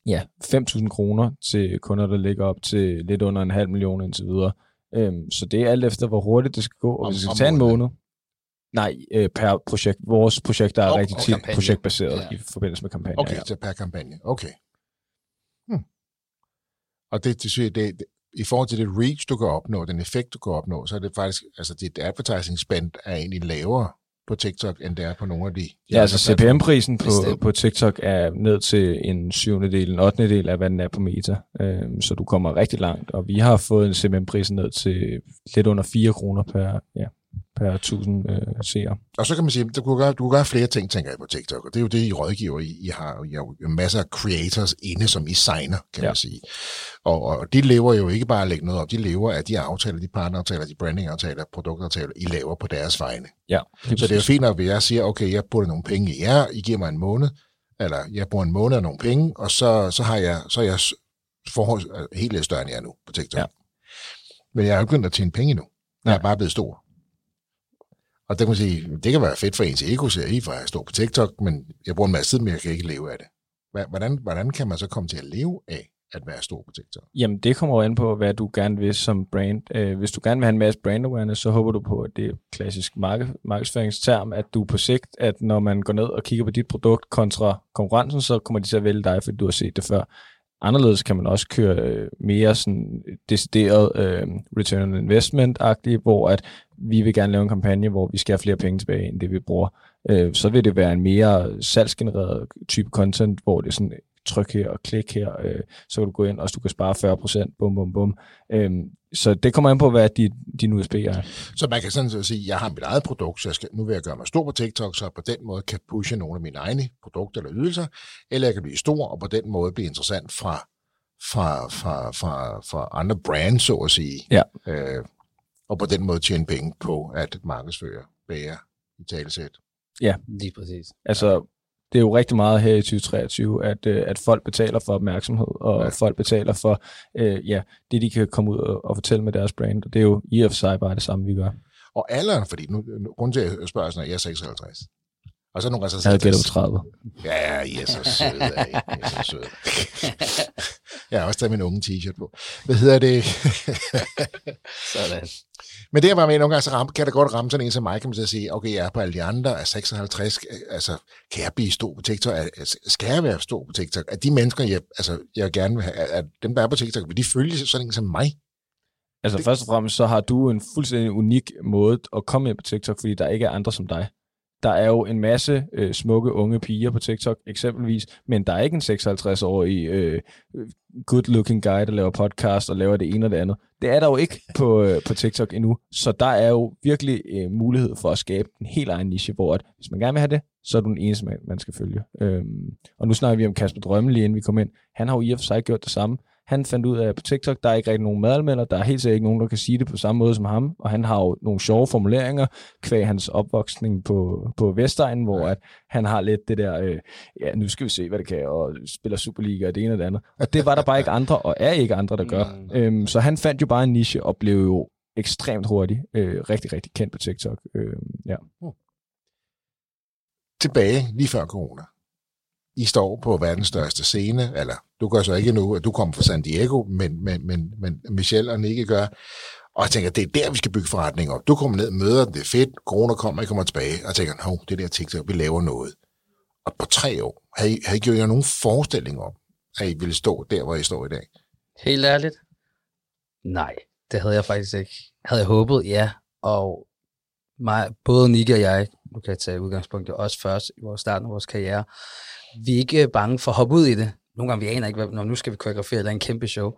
ja, 5.000 kroner til kunder, der ligger op til lidt under en halv million indtil videre. Øhm, så det er alt efter, hvor hurtigt det skal gå, og Om- hvis det skal tage en måned. Nej, øh, per projekt. Vores projekter er Om- rigtig og tit kampagne. projektbaseret Ja. i forbindelse med kampagner. Okay, ja. så per kampagne. Okay. Hmm. Og det, det, det, det, i forhold til det reach, du kan opnå, den effekt, du kan opnå, så er det faktisk, altså dit advertising spend er egentlig lavere på TikTok, end det er på nogle af de... Ja, altså. CPM-prisen på, Bestemt. på TikTok er ned til en syvende del, en ottende del af, hvad den er på Meta. Øhm, så du kommer rigtig langt, og vi har fået en CPM-pris ned til lidt under 4 kroner per, ja, per 1000 øh, seere. Og så kan man sige, du kan, gøre, du kan gøre flere ting, tænker jeg på TikTok, og det er jo det, I rådgiver. I, I har I har jo masser af creators inde, som I signer, kan ja. Man sige. Og, og de lever jo ikke bare at lægge noget op, de lever af de aftaler, de partneraftaler, de brandingaftaler, produktaftaler, I laver på deres vegne. Ja, Så det er jo fint hvis jeg siger, okay, jeg putter nogle penge i jer, I giver mig en måned, eller jeg bruger en måned af nogle penge, og så, så har jeg, så er jeg forhold, helt lidt større end jeg er nu på TikTok. Ja. Men jeg er jo begyndt at tjene penge endnu. Jeg er bare blevet stor. Og det kan man sige, det kan være fedt for ens ego, ser I, for at stå på TikTok, men jeg bruger en masse tid, men jeg kan ikke leve af det. Hvordan, hvordan kan man så komme til at leve af at være stor på TikTok? Jamen, det kommer jo an på, hvad du gerne vil som brand. Øh, hvis du gerne vil have en masse brand awareness, så håber du på, at det er klassisk marked, markedsføringsterm, at du på sigt, at når man går ned og kigger på dit produkt kontra konkurrencen, så kommer de til at vælge dig, fordi du har set det før. Anderledes kan man også køre øh, mere sådan decideret øh, return on investment-agtigt, hvor at vi vil gerne lave en kampagne, hvor vi skal have flere penge tilbage, end det vi bruger. Øh, så vil det være en mere salgsgenereret type content, hvor det er sådan tryk her og klik her, øh, så kan du gå ind, og du kan spare 40%, bum, bum, bum. Øhm, så det kommer an på, hvad din, din USB er. Så man kan sådan set sige, at jeg har mit eget produkt, så jeg skal, nu vil jeg gøre mig stor på TikTok, så jeg på den måde kan pushe nogle af mine egne produkter eller ydelser, eller jeg kan blive stor, og på den måde blive interessant fra, fra, fra, fra, fra andre brands, så at sige. Ja. Øh, og på den måde tjene penge på at markedsføre bære i talesæt. Ja, lige præcis. Altså, det er jo rigtig meget her i 2023, at, øh, at folk betaler for opmærksomhed, og ja. folk betaler for øh, ja, det, de kan komme ud og, og fortælle med deres brand. Og det er jo i og for sig bare det samme, vi gør. Og alderen, fordi nu, grunden til at jeg spørger sådan, at jeg er 56. Og så nogle gange så... Jeg havde 30. Ja, ja, I er så søde. I er så søde. Jeg har også taget min unge t-shirt på. Hvad hedder det? Sådan. Men det er bare med, nogle gange så ramme, kan det godt ramme sådan en som mig, kan man så sige, okay, jeg er på alle de andre, er 56, altså, kan jeg blive stor på TikTok? Skal jeg være stor på TikTok? Er de mennesker, jeg, altså, jeg gerne vil have, er dem, der er på TikTok, vil de følge sådan en som mig? Altså det... først og fremmest, så har du en fuldstændig unik måde at komme ind på TikTok, fordi der ikke er andre som dig. Der er jo en masse øh, smukke unge piger på TikTok eksempelvis, men der er ikke en 56-årig øh, good-looking guy, der laver podcast og laver det ene og det andet. Det er der jo ikke på, øh, på TikTok endnu. Så der er jo virkelig øh, mulighed for at skabe en helt egen niche, hvor at, hvis man gerne vil have det, så er du den eneste, man, man skal følge. Øhm, og nu snakker vi om Kasper Drømme lige inden vi kom ind. Han har jo i og for sig gjort det samme. Han fandt ud af, på TikTok, der er ikke rigtig nogen madmelder, der er helt sikkert ikke nogen, der kan sige det på samme måde som ham, og han har jo nogle sjove formuleringer, kvæg hans opvoksning på, på Vestegnen, hvor at han har lidt det der, øh, ja, nu skal vi se, hvad det kan, og spiller Superliga og det ene og det andet. Og det var der bare ikke andre, og er ikke andre, der gør. Mm. Øhm, så han fandt jo bare en niche, og blev jo ekstremt hurtigt øh, rigtig, rigtig kendt på TikTok. Øh, ja. Tilbage lige før corona. I står på verdens største scene, eller du gør så ikke nu, at du kommer fra San Diego, men, men, men, men Michelle og Nicky gør. Og jeg tænker, det er der, vi skal bygge forretning op. Du kommer ned møder møder det er fedt, corona kommer, I kommer tilbage, og tænker, hov, det der TikTok, vi laver noget. Og på tre år, havde I, havde I gjort jer nogen forestilling om, at I ville stå der, hvor I står i dag? Helt ærligt? Nej, det havde jeg faktisk ikke. Havde jeg håbet, ja. Og mig, både Nick og jeg, nu kan jeg tage udgangspunkt i os først i vores starten af vores karriere, vi er ikke bange for at hoppe ud i det. Nogle gange vi aner ikke, hvad, når nu skal vi koreografere, der er en kæmpe show.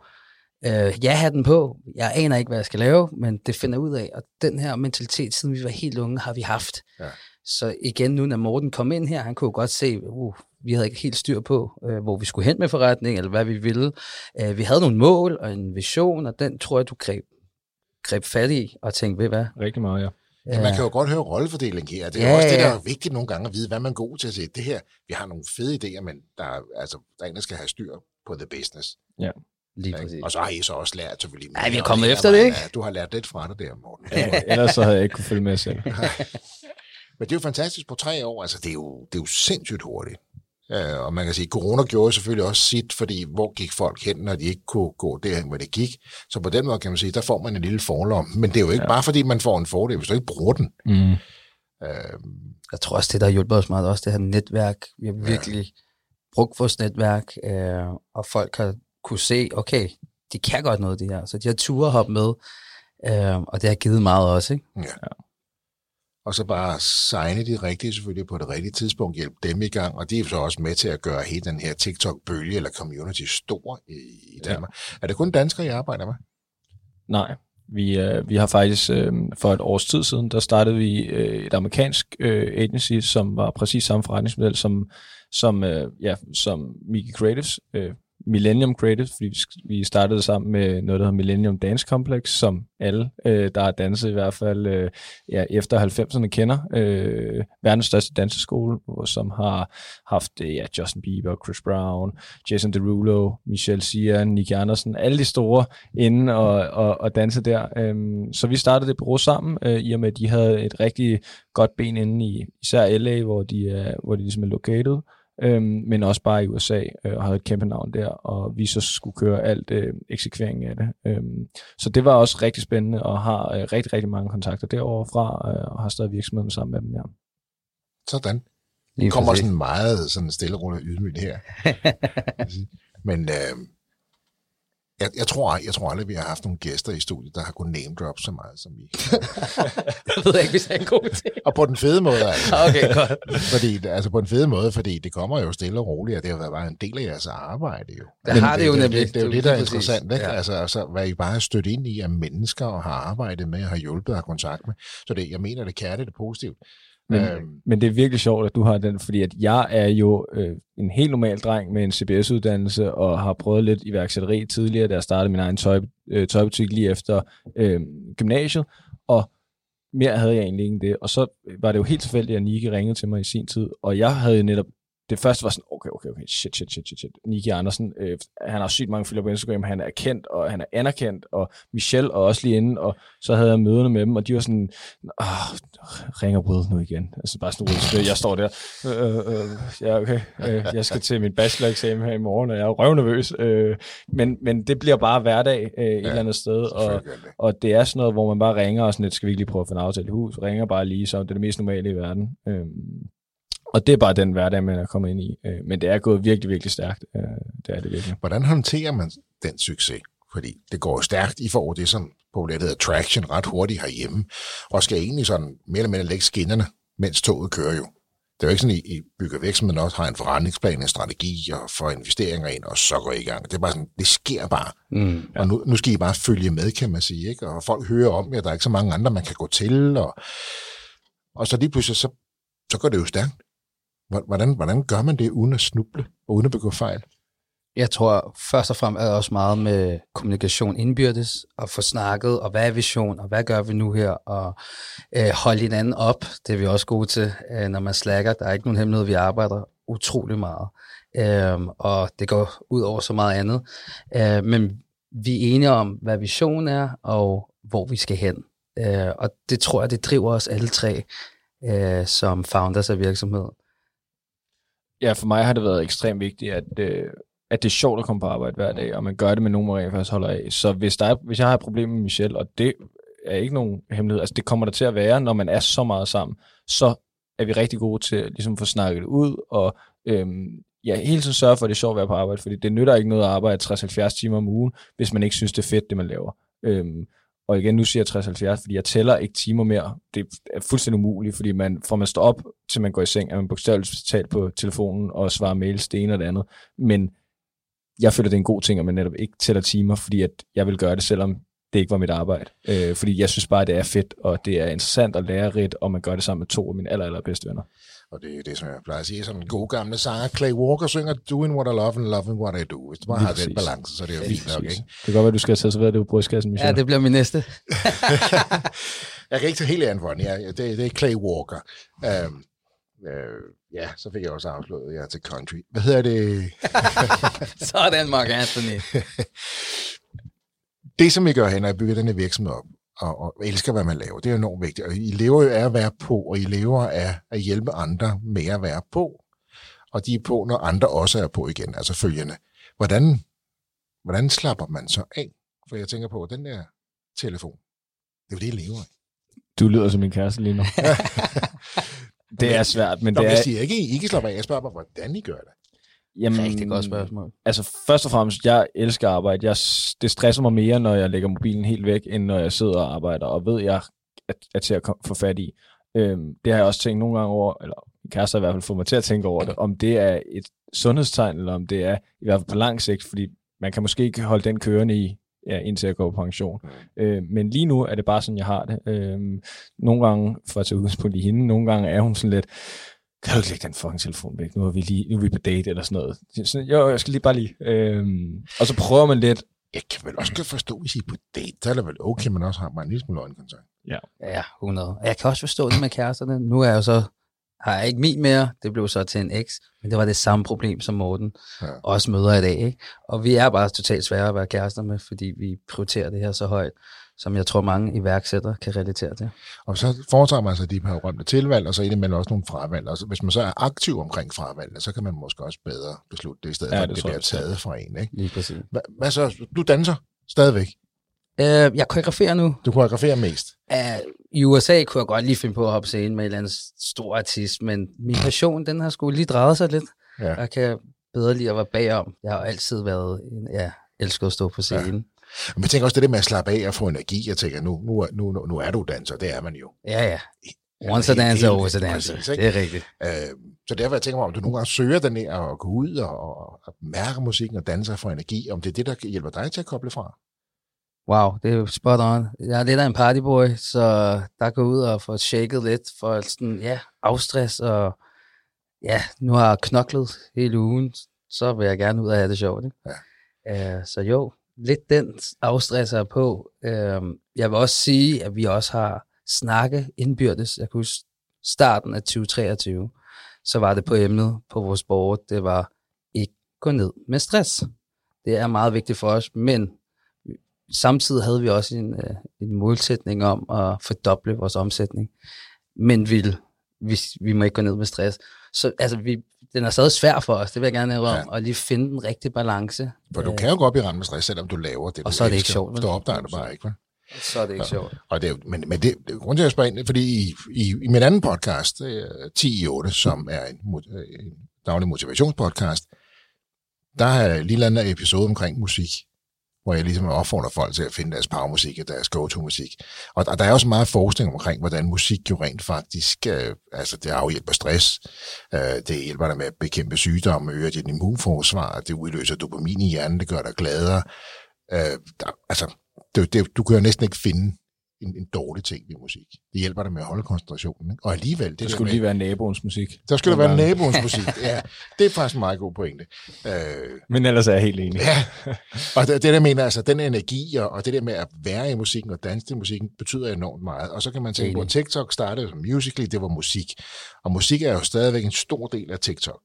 Øh, jeg har den på, jeg aner ikke, hvad jeg skal lave, men det finder ud af. Og den her mentalitet, siden vi var helt unge, har vi haft. Ja. Så igen nu, når Morten kom ind her, han kunne godt se, uh, vi havde ikke helt styr på, øh, hvor vi skulle hen med forretning, eller hvad vi ville. Øh, vi havde nogle mål og en vision, og den tror jeg, du greb, greb fat i og tænkte, ved hvad? Rigtig meget, ja. Ja. Man kan jo godt høre rollefordeling her. Det er ja, også det, der er vigtigt nogle gange at vide, hvad man er god til at sige. Det her, vi har nogle fede idéer, men der er, altså, der er en, der skal have styr på the business. Ja. Lige præcis. Og så har I så også lært selvfølgelig. Nej, vi er kommet efter det, ikke? Du har lært lidt fra dig der, Morten. Ja, ellers så havde jeg ikke kunne følge med selv. Men det er jo fantastisk på tre år. Altså, det er jo, det er jo sindssygt hurtigt. Uh, og man kan sige, at corona gjorde selvfølgelig også sit, fordi hvor gik folk hen, når de ikke kunne gå derhen, hvor det gik. Så på den måde kan man sige, der får man en lille forlom. Men det er jo ikke ja. bare, fordi man får en fordel, hvis du ikke bruger den. Mm. Uh, jeg tror også, det der har hjulpet os meget, også det her netværk. Vi har virkelig ja. brugt vores netværk, uh, og folk har kunne se, okay, de kan godt noget, det her. Så de har ture hoppe med, uh, og det har givet meget også. Ikke? Ja. Og så bare signe de rigtige selvfølgelig på det rigtige tidspunkt, hjælpe dem i gang, og de er så også med til at gøre hele den her TikTok-bølge eller community stor i, i Danmark. Ja. Er det kun danskere, I arbejder med? Nej, vi, øh, vi har faktisk øh, for et års tid siden, der startede vi øh, et amerikansk øh, agency, som var præcis samme forretningsmodel som, som, øh, ja, som Mickey Creatives, øh, Millennium Creative, fordi vi startede sammen med noget, der hedder Millennium Dance Complex, som alle, øh, der har danset i hvert fald øh, ja, efter 90'erne kender. Øh, verdens største danseskole, som har haft øh, ja, Justin Bieber, Chris Brown, Jason Derulo, Michelle Sia, Nicky Andersen, alle de store inde og, og, og danse der. Øh, så vi startede det bureau sammen, øh, i og med, at de havde et rigtig godt ben inde i især LA, hvor de, er, hvor de ligesom er located øhm, men også bare i USA, øh, og havde et kæmpe navn der, og vi så skulle køre alt øh, eksekveringen af det. Øhm, så det var også rigtig spændende, og har øh, rigtig, rigtig mange kontakter derovre fra, øh, og har stadig virksomheden sammen med dem, ja. Sådan. Det kommer sådan meget sådan stille og ydmygt her. men øh, jeg, jeg, tror, jeg tror aldrig, vi har haft nogle gæster i studiet, der har kunnet name drop så meget som vi. jeg ved ikke, hvis det er en god ting. Og på den fede måde, altså. okay, godt. Fordi, altså på den fede måde, fordi det kommer jo stille og roligt, og det har været bare en del af jeres arbejde jo. Det har det jo nemlig. Det, det, det, er jo det, der er interessant, ikke? Ja. Altså, altså, hvad I bare har stødt ind i af mennesker, og har arbejdet med, og har hjulpet og har kontakt med. Så det, jeg mener, det det, det er positivt. Men, øhm. men det er virkelig sjovt, at du har den, fordi at jeg er jo øh, en helt normal dreng med en CBS-uddannelse, og har prøvet lidt iværksætteri tidligere, da jeg startede min egen tøj, øh, tøjbutik lige efter øh, gymnasiet, og mere havde jeg egentlig ikke det. Og så var det jo helt tilfældigt, at Nike ringede til mig i sin tid, og jeg havde netop det første var sådan, okay, okay, okay, shit, shit, shit, shit, shit. Niki Andersen, øh, han har sygt mange følgere på Instagram, han er kendt, og han er anerkendt, og Michelle er også lige inde, og så havde jeg møderne med dem, og de var sådan, ah, ringer Will nu igen. Altså bare sådan, Will jeg står der, øh, øh, ja, okay, øh, jeg skal til min bachelor-eksamen her i morgen, og jeg er røvnervøs, øh, men, men det bliver bare hverdag øh, et ja, eller andet sted, og, og det er sådan noget, hvor man bare ringer, og sådan lidt, skal vi ikke lige prøve at få en aftale i hus, ringer bare lige, så det er det mest normale i verden. Øh, og det er bare den hverdag, man er kommet ind i. Øh, men det er gået virkelig, virkelig stærkt. Øh, det er det virkelig. Hvordan håndterer man den succes? Fordi det går stærkt. I får det, som populært hedder traction, ret hurtigt herhjemme. Og skal egentlig sådan mere eller mindre lægge skinnerne, mens toget kører jo. Det er jo ikke sådan, at I bygger virksomheden også har en forretningsplan, en strategi og får investeringer ind, og så går I i gang. Det er bare sådan, det sker bare. Mm, ja. Og nu, nu skal I bare følge med, kan man sige. Ikke? Og folk hører om jer, der er ikke så mange andre, man kan gå til. Og, og så lige pludselig, så, så går det jo stærkt. Hvordan, hvordan gør man det uden at snuble og uden at begå fejl? Jeg tror først og fremmest er det også meget med kommunikation indbyrdes, og få snakket, og hvad er vision, og hvad gør vi nu her, og øh, holde hinanden op, det er vi også gode til, øh, når man slækker. Der er ikke nogen hemmelighed, vi arbejder utrolig meget, øh, og det går ud over så meget andet. Øh, men vi er enige om, hvad vision er, og hvor vi skal hen. Øh, og det tror jeg, det driver os alle tre øh, som founders af virksomheden. Ja, for mig har det været ekstremt vigtigt, at, øh, at det er sjovt at komme på arbejde hver dag, og man gør det med nogen, man faktisk holder af. Så hvis, der er, hvis jeg har et problem med Michelle, og det er ikke nogen hemmelighed, altså det kommer der til at være, når man er så meget sammen, så er vi rigtig gode til at ligesom få snakket det ud, og øhm, ja, hele tiden sørge for, at det er sjovt at være på arbejde, fordi det nytter ikke noget at arbejde 60-70 timer om ugen, hvis man ikke synes, det er fedt, det man laver. Øhm, og igen, nu siger jeg 60-70, fordi jeg tæller ikke timer mere. Det er fuldstændig umuligt, fordi man, fra man står op, til man går i seng, er man bogstaveligt talt på telefonen og svarer mails, det ene og det andet. Men jeg føler, det er en god ting, at man netop ikke tæller timer, fordi at jeg vil gøre det, selvom det ikke var mit arbejde. Øh, fordi jeg synes bare, at det er fedt, og det er interessant og lærerigt, og man gør det sammen med to af mine aller, allerbedste venner. Og det er det, som jeg plejer at sige, som en god gamle sanger, Clay Walker synger, doing what I love and loving what I do. Hvis du bare har den balance, så det er jo fint nok, ikke? Det kan godt være, du skal tage det på brystkassen, Michelle. Ja, det bliver min næste. jeg kan ikke tage helt andet for den. Ja, det, det er Clay Walker. Um, øh, ja, så fik jeg også afslået, at jeg er til country. Hvad hedder det? Sådan, Mark Anthony. det, som I gør hen, er at bygge den her virksomhed op, og, og elsker, hvad man laver. Det er enormt vigtigt. Og I lever jo af at være på, og I lever af at hjælpe andre med at være på. Og de er på, når andre også er på igen, altså følgende. Hvordan, hvordan slapper man så af? For jeg tænker på, den der telefon, det er jo det, jeg lever af. Du lyder som min kæreste lige nu. det er svært, men Nå, det er... Jeg siger ikke, I ikke slapper af. Jeg spørger bare, hvordan I gør det. Jamen, Rigtig godt spørgsmål. Altså først og fremmest, jeg elsker arbejde. Jeg, det stresser mig mere, når jeg lægger mobilen helt væk, end når jeg sidder og arbejder, og ved, jeg at, at til at få fat i. Øhm, det har jeg også tænkt nogle gange over, eller kæreste i hvert fald fået mig til at tænke over det, om det er et sundhedstegn, eller om det er i hvert fald på lang sigt, fordi man kan måske ikke holde den kørende i, ja, indtil jeg går på pension. Mm. Øh, men lige nu er det bare sådan, jeg har det. Øh, nogle gange, for at tage udgangspunkt i hende, nogle gange er hun sådan lidt, kan du ikke lægge den fucking telefon væk? Nu er vi, lige, nu er vi på date eller sådan noget. Så, jo, jeg skal lige bare lige. Øhm, og så prøver man lidt. Jeg kan vel også godt forstå, hvis I er på date, så er det vel okay, man også har mig en lille smule øjenkontakt. Ja. Ja, 100. Og jeg kan også forstå det med kæresterne. Nu er jeg jo så, har jeg ikke min mere, det blev så til en eks, men det var det samme problem som Morten Ja. også møder i dag. Ikke? Og vi er bare totalt svære at være kærester med, fordi vi prioriterer det her så højt, som jeg tror mange iværksættere kan relatere til. Og så foretager man sig de her rømte tilvalg, og så indimellem også nogle fravalg. Og så, hvis man så er aktiv omkring fravalgene, så kan man måske også bedre beslutte det, i stedet Ja, for, at det det bliver taget fra en. Ikke? Lige præcis. Hva, hvad så? Du danser stadigvæk. Øh, jeg koreograferer nu. Du koreograferer mest. Uh, I USA kunne jeg godt lige finde på at hoppe scenen med en eller anden stor artist, men min passion, den har sgu lige drejet sig lidt. Ja. Jeg kan bedre lide at være bagom. Jeg har altid været, en, ja, elsket at stå på scenen. Men jeg tænker også det der med at slappe af og få energi. Jeg tænker, nu, nu, nu, nu, er du danser, det er man jo. Ja, ja. Once a dancer, always a dancer. præcis? Det er rigtigt. Øh, så derfor jeg tænker mig, om du nogle gange søger den her og gå ud og, og, og mærke musikken og danse og få energi, om det er det, der hjælper dig til at koble fra. Wow, det er spot on. Jeg er lidt af en partyboy, så der går ud og får shaket lidt for sådan, ja, afstress og ja, nu har jeg knoklet hele ugen, så vil jeg gerne ud og have det sjovt. Ikke? Ja. Uh, så jo, lidt den afstresser på. Uh, jeg vil også sige, at vi også har snakke indbyrdes. Jeg kan huske starten af 2023, så var det på emnet på vores board, det var ikke gå ned med stress. Det er meget vigtigt for os, men samtidig havde vi også en, øh, en målsætning om at fordoble vores omsætning. Men vi, vi, vi må ikke gå ned med stress. Så altså, vi, den er stadig svær for os, det vil jeg gerne have om, Ja. at lige finde den rigtige balance. For du Øh, kan jo godt blive ramt med stress, selvom du laver det, Og du så er det ikke sjovt? Så opdager du bare ikke, vel? Så er det ikke sjovt. Og det er, men, men det, det grund til, at jeg spørger ind, fordi i, i, i min anden podcast, øh, 10 i 8, som er en, øh, en daglig motivationspodcast, der har jeg lige lavet en episode omkring musik, hvor jeg ligesom opfordrer folk til at finde deres powermusik og deres go-to-musik. Og, og der er også meget forskning omkring, hvordan musik jo rent faktisk, øh, altså det afhjælper stress, øh, det hjælper dig med at bekæmpe sygdomme, øger dit immunforsvar, det udløser dopamin i hjernen, det gør dig gladere. Øh, der, altså, det, det, du kan jo næsten ikke finde en, en dårlig ting ved musik. Det hjælper dig med at holde koncentrationen. Ikke? Og alligevel, det, Det der skulle med, lige være naboens musik. der skulle der være naboens musik. Ja, det er faktisk en meget god pointe. Øh, Men ellers er jeg helt enig. Ja, og det, det der mener, altså den energi og, og det der med at være i musikken og danse til musikken, betyder enormt meget. Og så kan man tænke på, at TikTok startede som Musical.ly, det var musik. Og musik er jo stadigvæk en stor del af TikTok.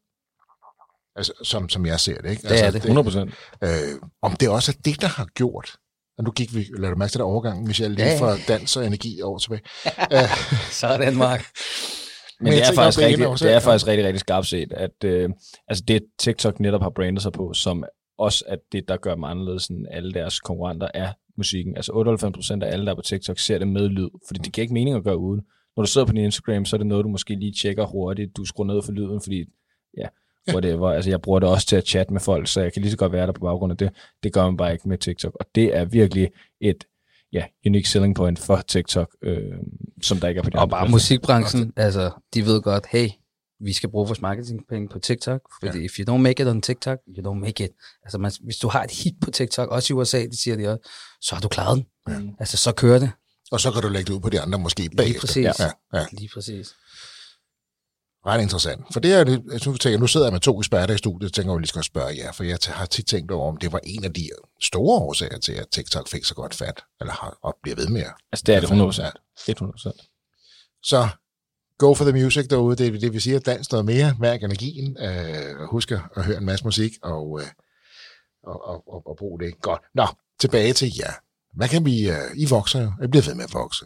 Altså, som, som jeg ser det, ikke? Det er altså, det. 100 procent. Øh, om det også er det, der har gjort, og nu gik vi, lad du mærke til der overgang, Michelle, lige Ja, fra dans og energi over tilbage. Sådan, Mark. Men, Men det er, faktisk er rigtig, også- det er faktisk rigtig, rigtig skarpt set, at øh, altså det TikTok netop har brandet sig på, som også at det, der gør dem anderledes end alle deres konkurrenter, er musikken. Altså 98% af alle, der er på TikTok, ser det med lyd, fordi det giver ikke mening at gøre uden. Når du sidder på din Instagram, så er det noget, du måske lige tjekker hurtigt. Du skruer ned for lyden, fordi ja, whatever. Altså jeg bruger det også til at chatte med folk, så jeg kan lige så godt være der på baggrund af det. Det gør man bare ikke med TikTok, og det er virkelig et ja, unique selling point for TikTok, øh, som der ikke er på de Og bare musikbranchen, altså, de ved godt, hey, vi skal bruge vores marketingpenge på TikTok, fordi ja. if you don't make it on TikTok, you don't make it. Altså, man, hvis du har et hit på TikTok, også i USA, det siger de også, så har du klaret den. Ja. Altså, så kører det. Og så kan du lægge det ud på de andre måske bagefter. præcis. Ja, ja. Lige præcis. Ret interessant. For det er, det- jeg synes, tænker, nu sidder jeg med to eksperter i studiet, så tænker jeg, lige skal spørge jer, for jeg har tit tænkt over, om det var en af de store årsager til, at TikTok fik så godt fat, eller har, og bliver ved med. Altså det er det 100%. Ja. 100%. Så go for the music derude, det, det vil sige, at dans noget mere, mærk energien, øh, og husk at høre en masse musik, og, øh, og, og, og, og brug det. Godt. Nå, tilbage til jer. Hvad kan vi, øh, I vokser jo, I bliver ved med at vokse.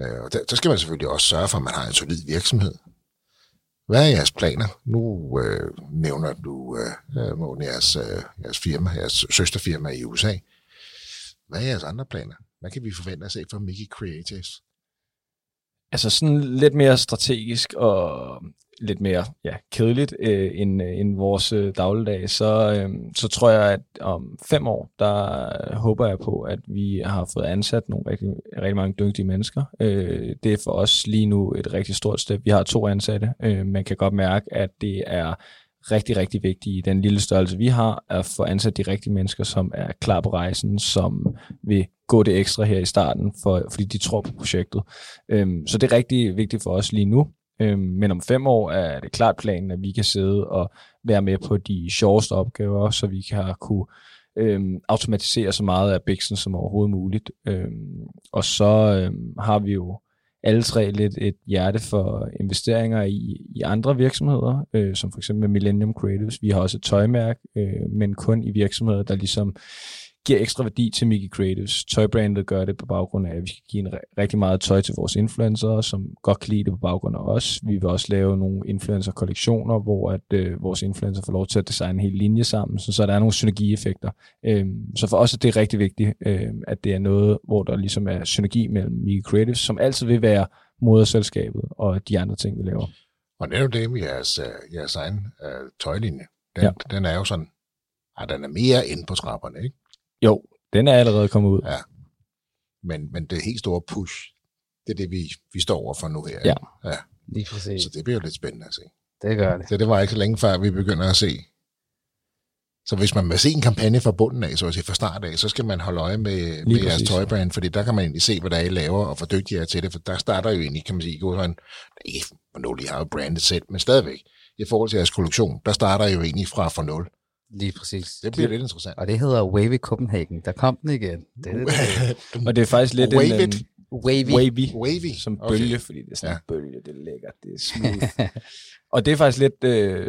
Øh, og der, der skal man selvfølgelig også sørge for, at man har en solid virksomhed. Hvad er jeres planer? Nu øh, nævner du, øh, øh Måne, jeres, øh, jeres firma, jeres søsterfirma i USA. Hvad er jeres andre planer? Hvad kan vi forvente at se fra Mickey Creatives? Altså sådan lidt mere strategisk og lidt mere ja, kedeligt øh, end, øh, end vores øh, dagligdag, så, øh, så tror jeg, at om fem år, der øh, håber jeg på, at vi har fået ansat nogle rigtig, rigtig mange dygtige mennesker. Øh, det er for os lige nu et rigtig stort step. Vi har to ansatte. Øh, man kan godt mærke, at det er rigtig, rigtig vigtigt i den lille størrelse, vi har, at få ansat de rigtige mennesker, som er klar på rejsen, som vil gå det ekstra her i starten, for, fordi de tror på projektet. Øhm, så det er rigtig vigtigt for os lige nu. Øhm, men om fem år er det klart planen, at vi kan sidde og være med på de sjoveste opgaver, så vi kan kunne øhm, automatisere så meget af Bixen som overhovedet muligt. Øhm, og så øhm, har vi jo alle tre lidt et hjerte for investeringer i, i andre virksomheder, øh, som for eksempel Millennium Creatives. Vi har også et tøjmærke, øh, men kun i virksomheder, der ligesom giver ekstra værdi til Mickey Creatives. Tøjbrandet gør det på baggrund af, at vi skal give en rigtig meget tøj til vores influencer, som godt kan lide det på baggrund af os. Vi vil også lave nogle influencer-kollektioner, hvor at, øh, vores influencer får lov til at designe en hel linje sammen, så, så der er nogle synergieffekter. Øhm, så for os er det rigtig vigtigt, øh, at det er noget, hvor der ligesom er synergi mellem Mickey Creatives, som altid vil være moderselskabet og de andre ting, vi laver. Og netop det med jeres, uh, jeres egen uh, tøjlinje, den, ja. den er jo sådan, at den er mere ind på trapperne, ikke? Jo, den er allerede kommet ud. Ja. Men, men det helt store push, det er det, vi, vi står over for nu her. Ja. ja. Lige præcis. Så det bliver jo lidt spændende at se. Det gør det. Så det var ikke så længe før, vi begynder at se. Så hvis man vil se en kampagne fra bunden af, så sige fra start af, så skal man holde øje med, med jeres tøjbrand, fordi der kan man egentlig se, hvad der er, I laver, og hvor dygtige er til det, for der starter jo egentlig, kan man sige, god en, ikke for nul, I har jo brandet selv, men stadigvæk, i forhold til jeres kollektion, der starter jo egentlig fra for nul. Lige præcis. Det bliver lidt interessant. Og det hedder Wavy Copenhagen. Der kom den igen. Det er det. og det er faktisk lidt Wave en... Wavy. Wavy. Wavy. Som bølge, okay. fordi det er sådan ja. en bølge, det er lækkert, det er smooth. og det er faktisk lidt øh,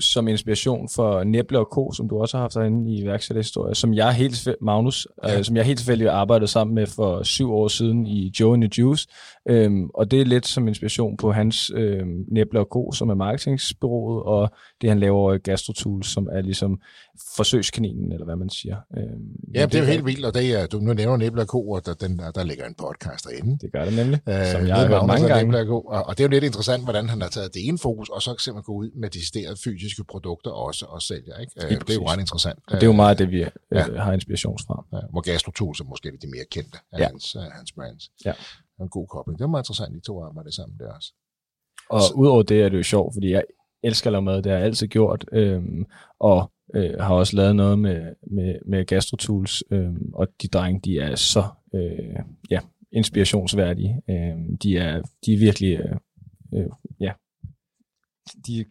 som inspiration for Neble og Co., som du også har haft derinde i værksætterhistorie, som jeg helt Magnus, ja. øh, som jeg helt tilfældigt arbejdede sammen med for syv år siden i Joe and the Juice. Øhm, og det er lidt som inspiration på hans øh, Neble og Co., som er marketingsbyrået, og det han laver Gastrotools, som er ligesom forsøgskaninen, eller hvad man siger. Øhm, ja, det er jo helt vildt, og det er, du nu nævner Neble og Co., og der, den, der, der ligger en podcast derinde. Det gør det nemlig, øh, som jeg har mange gange. Og, og det er jo lidt interessant, hvordan han har taget det ene fokus, og så simpelthen gå ud med deciderede fysiske produkter også og sælger. Ikke? Øh, det er jo ret interessant. Og det er jo meget det, vi øh, ja. har inspiration fra. Ja, hvor Gastrotools er måske de mere kendte af ja. hans, hans brands. Ja. En god kobling. Det er meget interessant, de to arbejder sammen der også. Og så. udover det er det jo sjovt, fordi jeg elsker at lave mad, det har jeg altid gjort, øhm, og øh, har også lavet noget med, med, med gastrotools, øhm, og de drenge, de er så øh, ja, inspirationsværdige. Øhm, de, er, de er virkelig, øh, øh, ja, de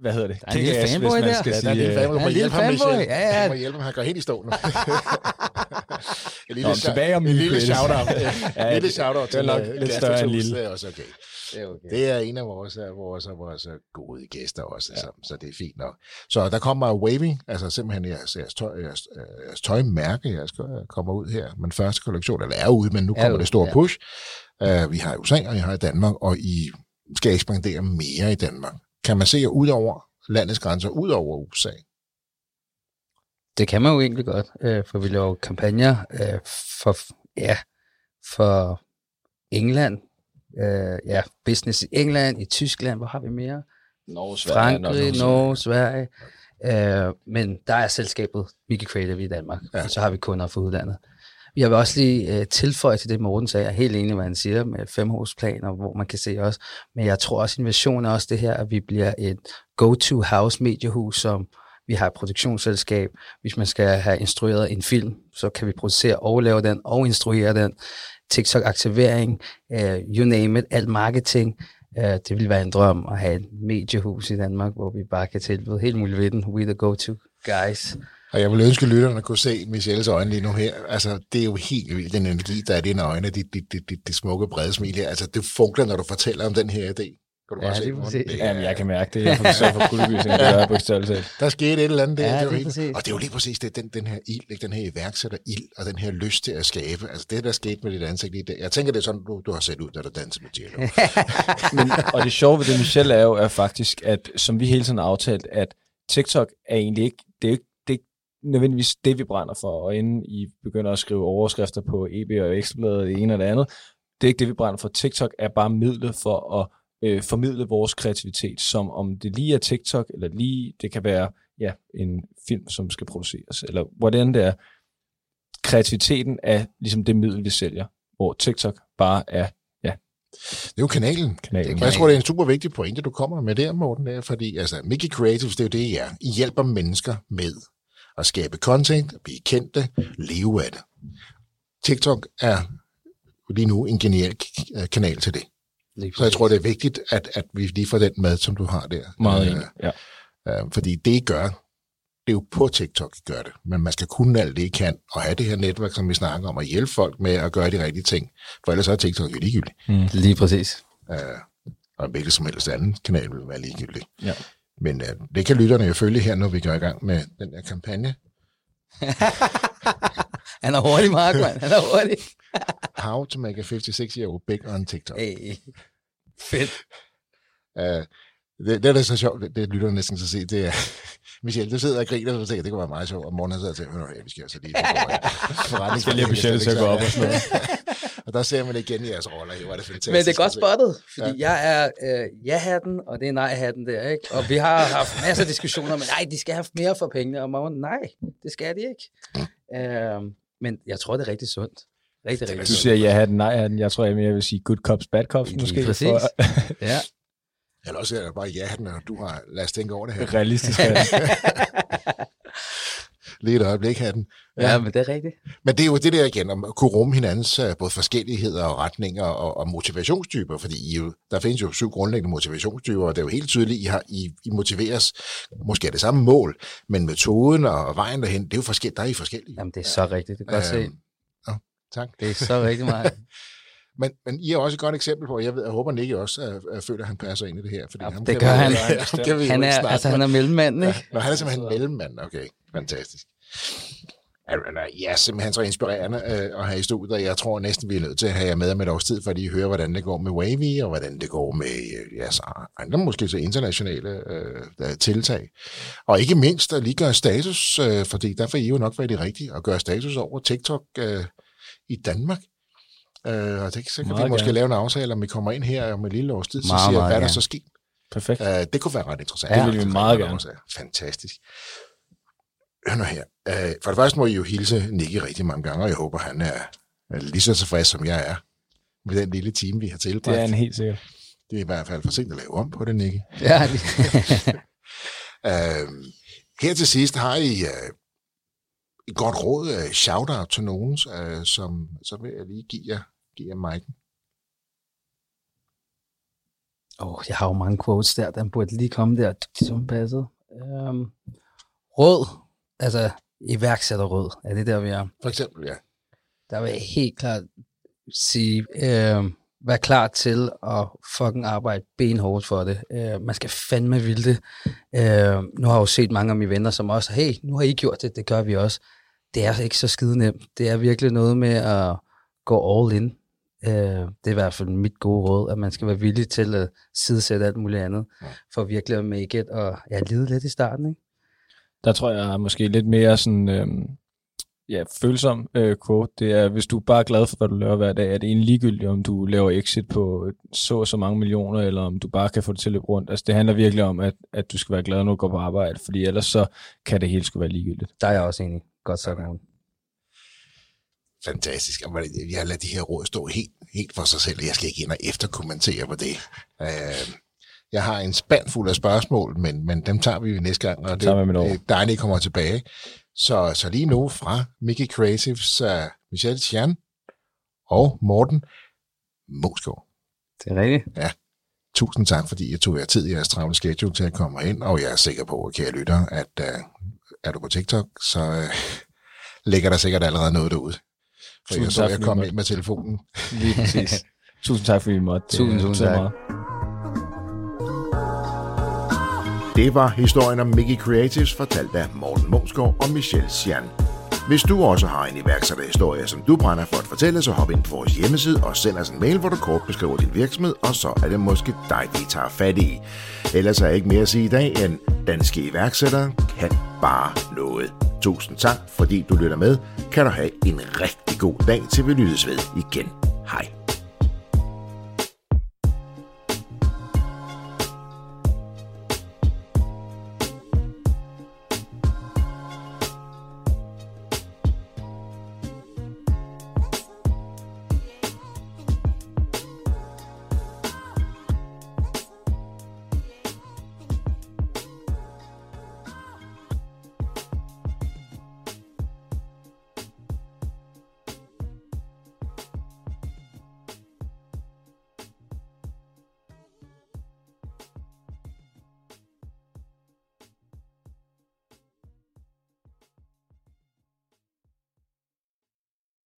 hvad hedder det? Der er en lille fanboy der. Skal ja, der er en lille fanboy. Du må hjælpe ham, Michel. Ja, ja. Du må hjælpe ham, han går helt i stå nu. en lille, Nå, tilbage om en lille shout-out. ja, en lille shout-out til nok lidt større end lille. Det er også okay. Det er, okay. det er en af vores, vores, vores gode gæster også, ja. så, så det er fint nok. Så der kommer Waving, altså simpelthen jeres, jeres, tøj, jeres, jeres tøjmærke, jeres kommer ud her. Men første kollektion, eller er ude, men nu kommer det store ja. push. Uh, vi har i USA, og vi har i Danmark, og I skal ekspandere mere i Danmark. Kan man se ud over landets grænser, ud over USA? Det kan man jo egentlig godt, øh, for vi laver kampagner øh, for, ja, for England, øh, ja, business i England, i Tyskland, hvor har vi mere? Norge, Sverige, Frankrig, Norge, Sverige. Øh, men der er selskabet Mickey Creative i Danmark, ja. og så har vi kunder fra udlandet. Jeg vil også lige øh, tilføje til det, Morten sagde. Jeg er helt enig, hvad han siger med femhusplaner, hvor man kan se også. Men jeg tror også, invasion er også det her, at vi bliver et go-to house mediehus, som vi har et produktionsselskab. Hvis man skal have instrueret en film, så kan vi producere og lave den og instruere den. TikTok-aktivering, øh, you name it, alt marketing. Øh, det vil være en drøm at have et mediehus i Danmark, hvor vi bare kan tilbyde helt muligt ved den. We the go-to guys. Og jeg vil ønske, at lytterne kunne se Michelles øjne lige nu her. Altså, det er jo helt vildt, den energi, der er i dine øjne, det, det, det, det, det smukke brede smil her. Altså, det funkler, når du fortæller om den her idé. Kan du ja, det er det Jamen, jeg kan mærke det. Jeg får så for kuldegysning, det er på størrelse. Der skete et eller andet der. Ja, det, det er præcis. Og det er jo lige præcis det, den, den her ild, ikke? den her iværksætter ild, og den her lyst til at skabe. Altså det, der skete med dit ansigt lige der. Jeg tænker, det er sådan, du, du har set ud, da du dansede med Jello. Men, og det sjove ved det, Michelle er jo, er faktisk, at som vi hele tiden har aftalt, at TikTok er egentlig ikke, det er ikke nødvendigvis det, vi brænder for, og inden I begynder at skrive overskrifter på EB og Ekstrabladet, det ene og det andet, det er ikke det, vi brænder for. TikTok er bare midlet for at øh, formidle vores kreativitet, som om det lige er TikTok, eller lige, det kan være ja, en film, som skal produceres, eller hvordan det er. Kreativiteten er ligesom det middel, vi sælger, hvor TikTok bare er ja. Det er jo kanalen. kanalen. Jeg tror, det er en super vigtig pointe, du kommer med der, Morten, der, fordi altså, Mickey Creatives, det er jo det, I er. I hjælper mennesker med at skabe content, blive kendte, leve af det. TikTok er lige nu en genial kanal til det. Så jeg tror, det er vigtigt, at, at vi lige får den med, som du har der. Meget Øh, enig. Ja. Øh, fordi det, I gør, det er jo på TikTok, I gør det. Men man skal kunne alt det, I kan, og have det her netværk, som vi snakker om, at hjælpe folk med at gøre de rigtige ting. For ellers er TikTok jo ligegyldigt. Lige præcis. Øh, og hvilket som helst anden kanal vil være ligegyldig. Ja. Men øh, det kan lytterne jo følge her, når vi går i gang med den her kampagne. Han er hurtig, Mark, mand. Han er hurtig. How to make a 56-year-old big on TikTok. Hey. Fedt. Uh, det, det, er så sjovt, det, det lytter næsten at se, det er, Michelle, du sidder og griner, og du tænker, det kunne være meget sjovt, og morgen sidder og tænker, "Hør nu her, vi skal altså lige forretning. skal lige have Michelle til at gå op og sådan noget. Og der ser man igen jeres roller, jo, hvor er det fantastisk. Men det er godt at se. spottet, fordi ja. jeg er øh, ja-hatten, og det er nej-hatten der, ikke? Og vi har haft masser af diskussioner, men nej, de skal have mere for pengene, og man, nej, det skal de ikke. Øhm, men jeg tror, det er rigtig sundt. Rigtig, rigtig Du siger ja hatten, nej hatten. Jeg tror, jeg mere vil sige good cops, bad cops Lige måske. præcis. For, Ja. Eller også er det bare ja, når du har, lad os tænke over det her. realistisk. Ja. Lige et øjeblik, hatten. ja, men det er rigtigt. Men det er jo det der igen, om at kunne rumme hinandens uh, både forskelligheder og retninger og, og motivationstyper, fordi I jo, der findes jo syv grundlæggende motivationstyper, og det er jo helt tydeligt, I, har, I, I motiveres, måske er det samme mål, men metoden og vejen derhen, det er jo forskelligt, der er I forskellige. Jamen, det er så rigtigt. Det kan godt se. Øhm, Nå, tak. Det er så rigtigt meget. Men, men I er også et godt eksempel på, jeg, ved, jeg håber, Nicky også uh, føler, at han passer ind i det her. Fordi Ja, ham det kan gør han. ham kan vi Han er, snakke altså, han er mellemmanden, ikke? Nå, han er simpelthen mellemmand. Okay, fantastisk. Han er ja, simpelthen så inspirerende øh, at have i studiet, og jeg tror næsten, vi er nødt til at have jer med om et års tid, for at lige høre, hvordan det går med Wavy, og hvordan det går med øh, ja, så andre måske så internationale øh, tiltag. Og ikke mindst at lige gøre status, øh, fordi der får I jo nok være det rigtige, at gøre status over TikTok øh, i Danmark. Øh, og det, så kan Meget vi måske gerne. lave en aftale, om vi kommer ind her om et lille års tid, så Meget, siger, meget hvad er der så sket? Perfekt. Uh, det kunne være ret interessant. Ja, det vil vi meget gerne. Også. Fantastisk. Hør nu her. Uh, for det første må I jo hilse Nicky rigtig mange gange, og jeg håber, han er, lige så tilfreds, som jeg er med den lille time, vi har tilbragt. Det er en helt sikkert. det er i hvert fald for sent at lave om på det, Nicky. Ja, Uh, her til sidst har I uh, et godt råd, uh, shout-out til nogen, uh, som så vil jeg lige give jer, give jer mic'en. Åh, oh, jeg har jo mange quotes der, den burde lige komme der, som passede. Um, råd, altså iværksætterråd, er det der, vi er? For eksempel, ja. Der vil jeg helt klart sige, øh, vær klar til at fucking arbejde benhårdt for det. Øh, man skal fandme ville det. Øh, nu har jeg jo set mange af mine venner, som også, hey, nu har I gjort det, det gør vi også. Det er ikke så skide nemt. Det er virkelig noget med at gå all in. Øh, det er i hvert fald mit gode råd, at man skal være villig til at sidesætte alt muligt andet, Ja. for virkelig at make it, og ja, lide lidt i starten, ikke? Der tror jeg er måske lidt mere sådan, øhm, ja, følsom øh, quote. Det er, hvis du er bare glad for, hvad du laver hver dag, er det egentlig ligegyldigt, om du laver exit på så og så mange millioner, eller om du bare kan få det til at løbe rundt. Altså, det handler virkelig om, at, at du skal være glad, når du går på arbejde, fordi ellers så kan det hele skulle være ligegyldigt. Der er jeg også enig. Godt sagt, Morten. Fantastisk. Jeg lader de her råd stå helt, helt for sig selv, jeg skal ikke ind og efterkommentere på det. Øh, jeg har en spand fuld af spørgsmål, men, men dem tager vi næste gang, og det, er dejligt, kommer tilbage. Så, så lige nu fra Mickey Creatives, uh, Michelle Chan og Morten Moskov. Det er rigtigt. Tusind tak, fordi jeg tog jer tid i jeres travle schedule til at komme ind, og jeg er sikker på, kære lytter, at uh, er du på TikTok, så uh, ligger der sikkert allerede noget derude. For Tusind jeg så, tak, jeg fordi kom du ind med telefonen. Lige præcis. tusind tak, fordi vi måtte. Det Tusind, tusind tak. meget. Det var historien om Mickey Creatives, fortalt af Morten Monsgaard og Michelle Sian. Hvis du også har en iværksætterhistorie, som du brænder for at fortælle, så hop ind på vores hjemmeside og send os en mail, hvor du kort beskriver din virksomhed, og så er det måske dig, vi tager fat i. Ellers er jeg ikke mere at sige i dag, end danske iværksættere kan bare noget. Tusind tak, fordi du lytter med. Kan du have en rigtig god dag, til vi lyttes ved igen. Hej.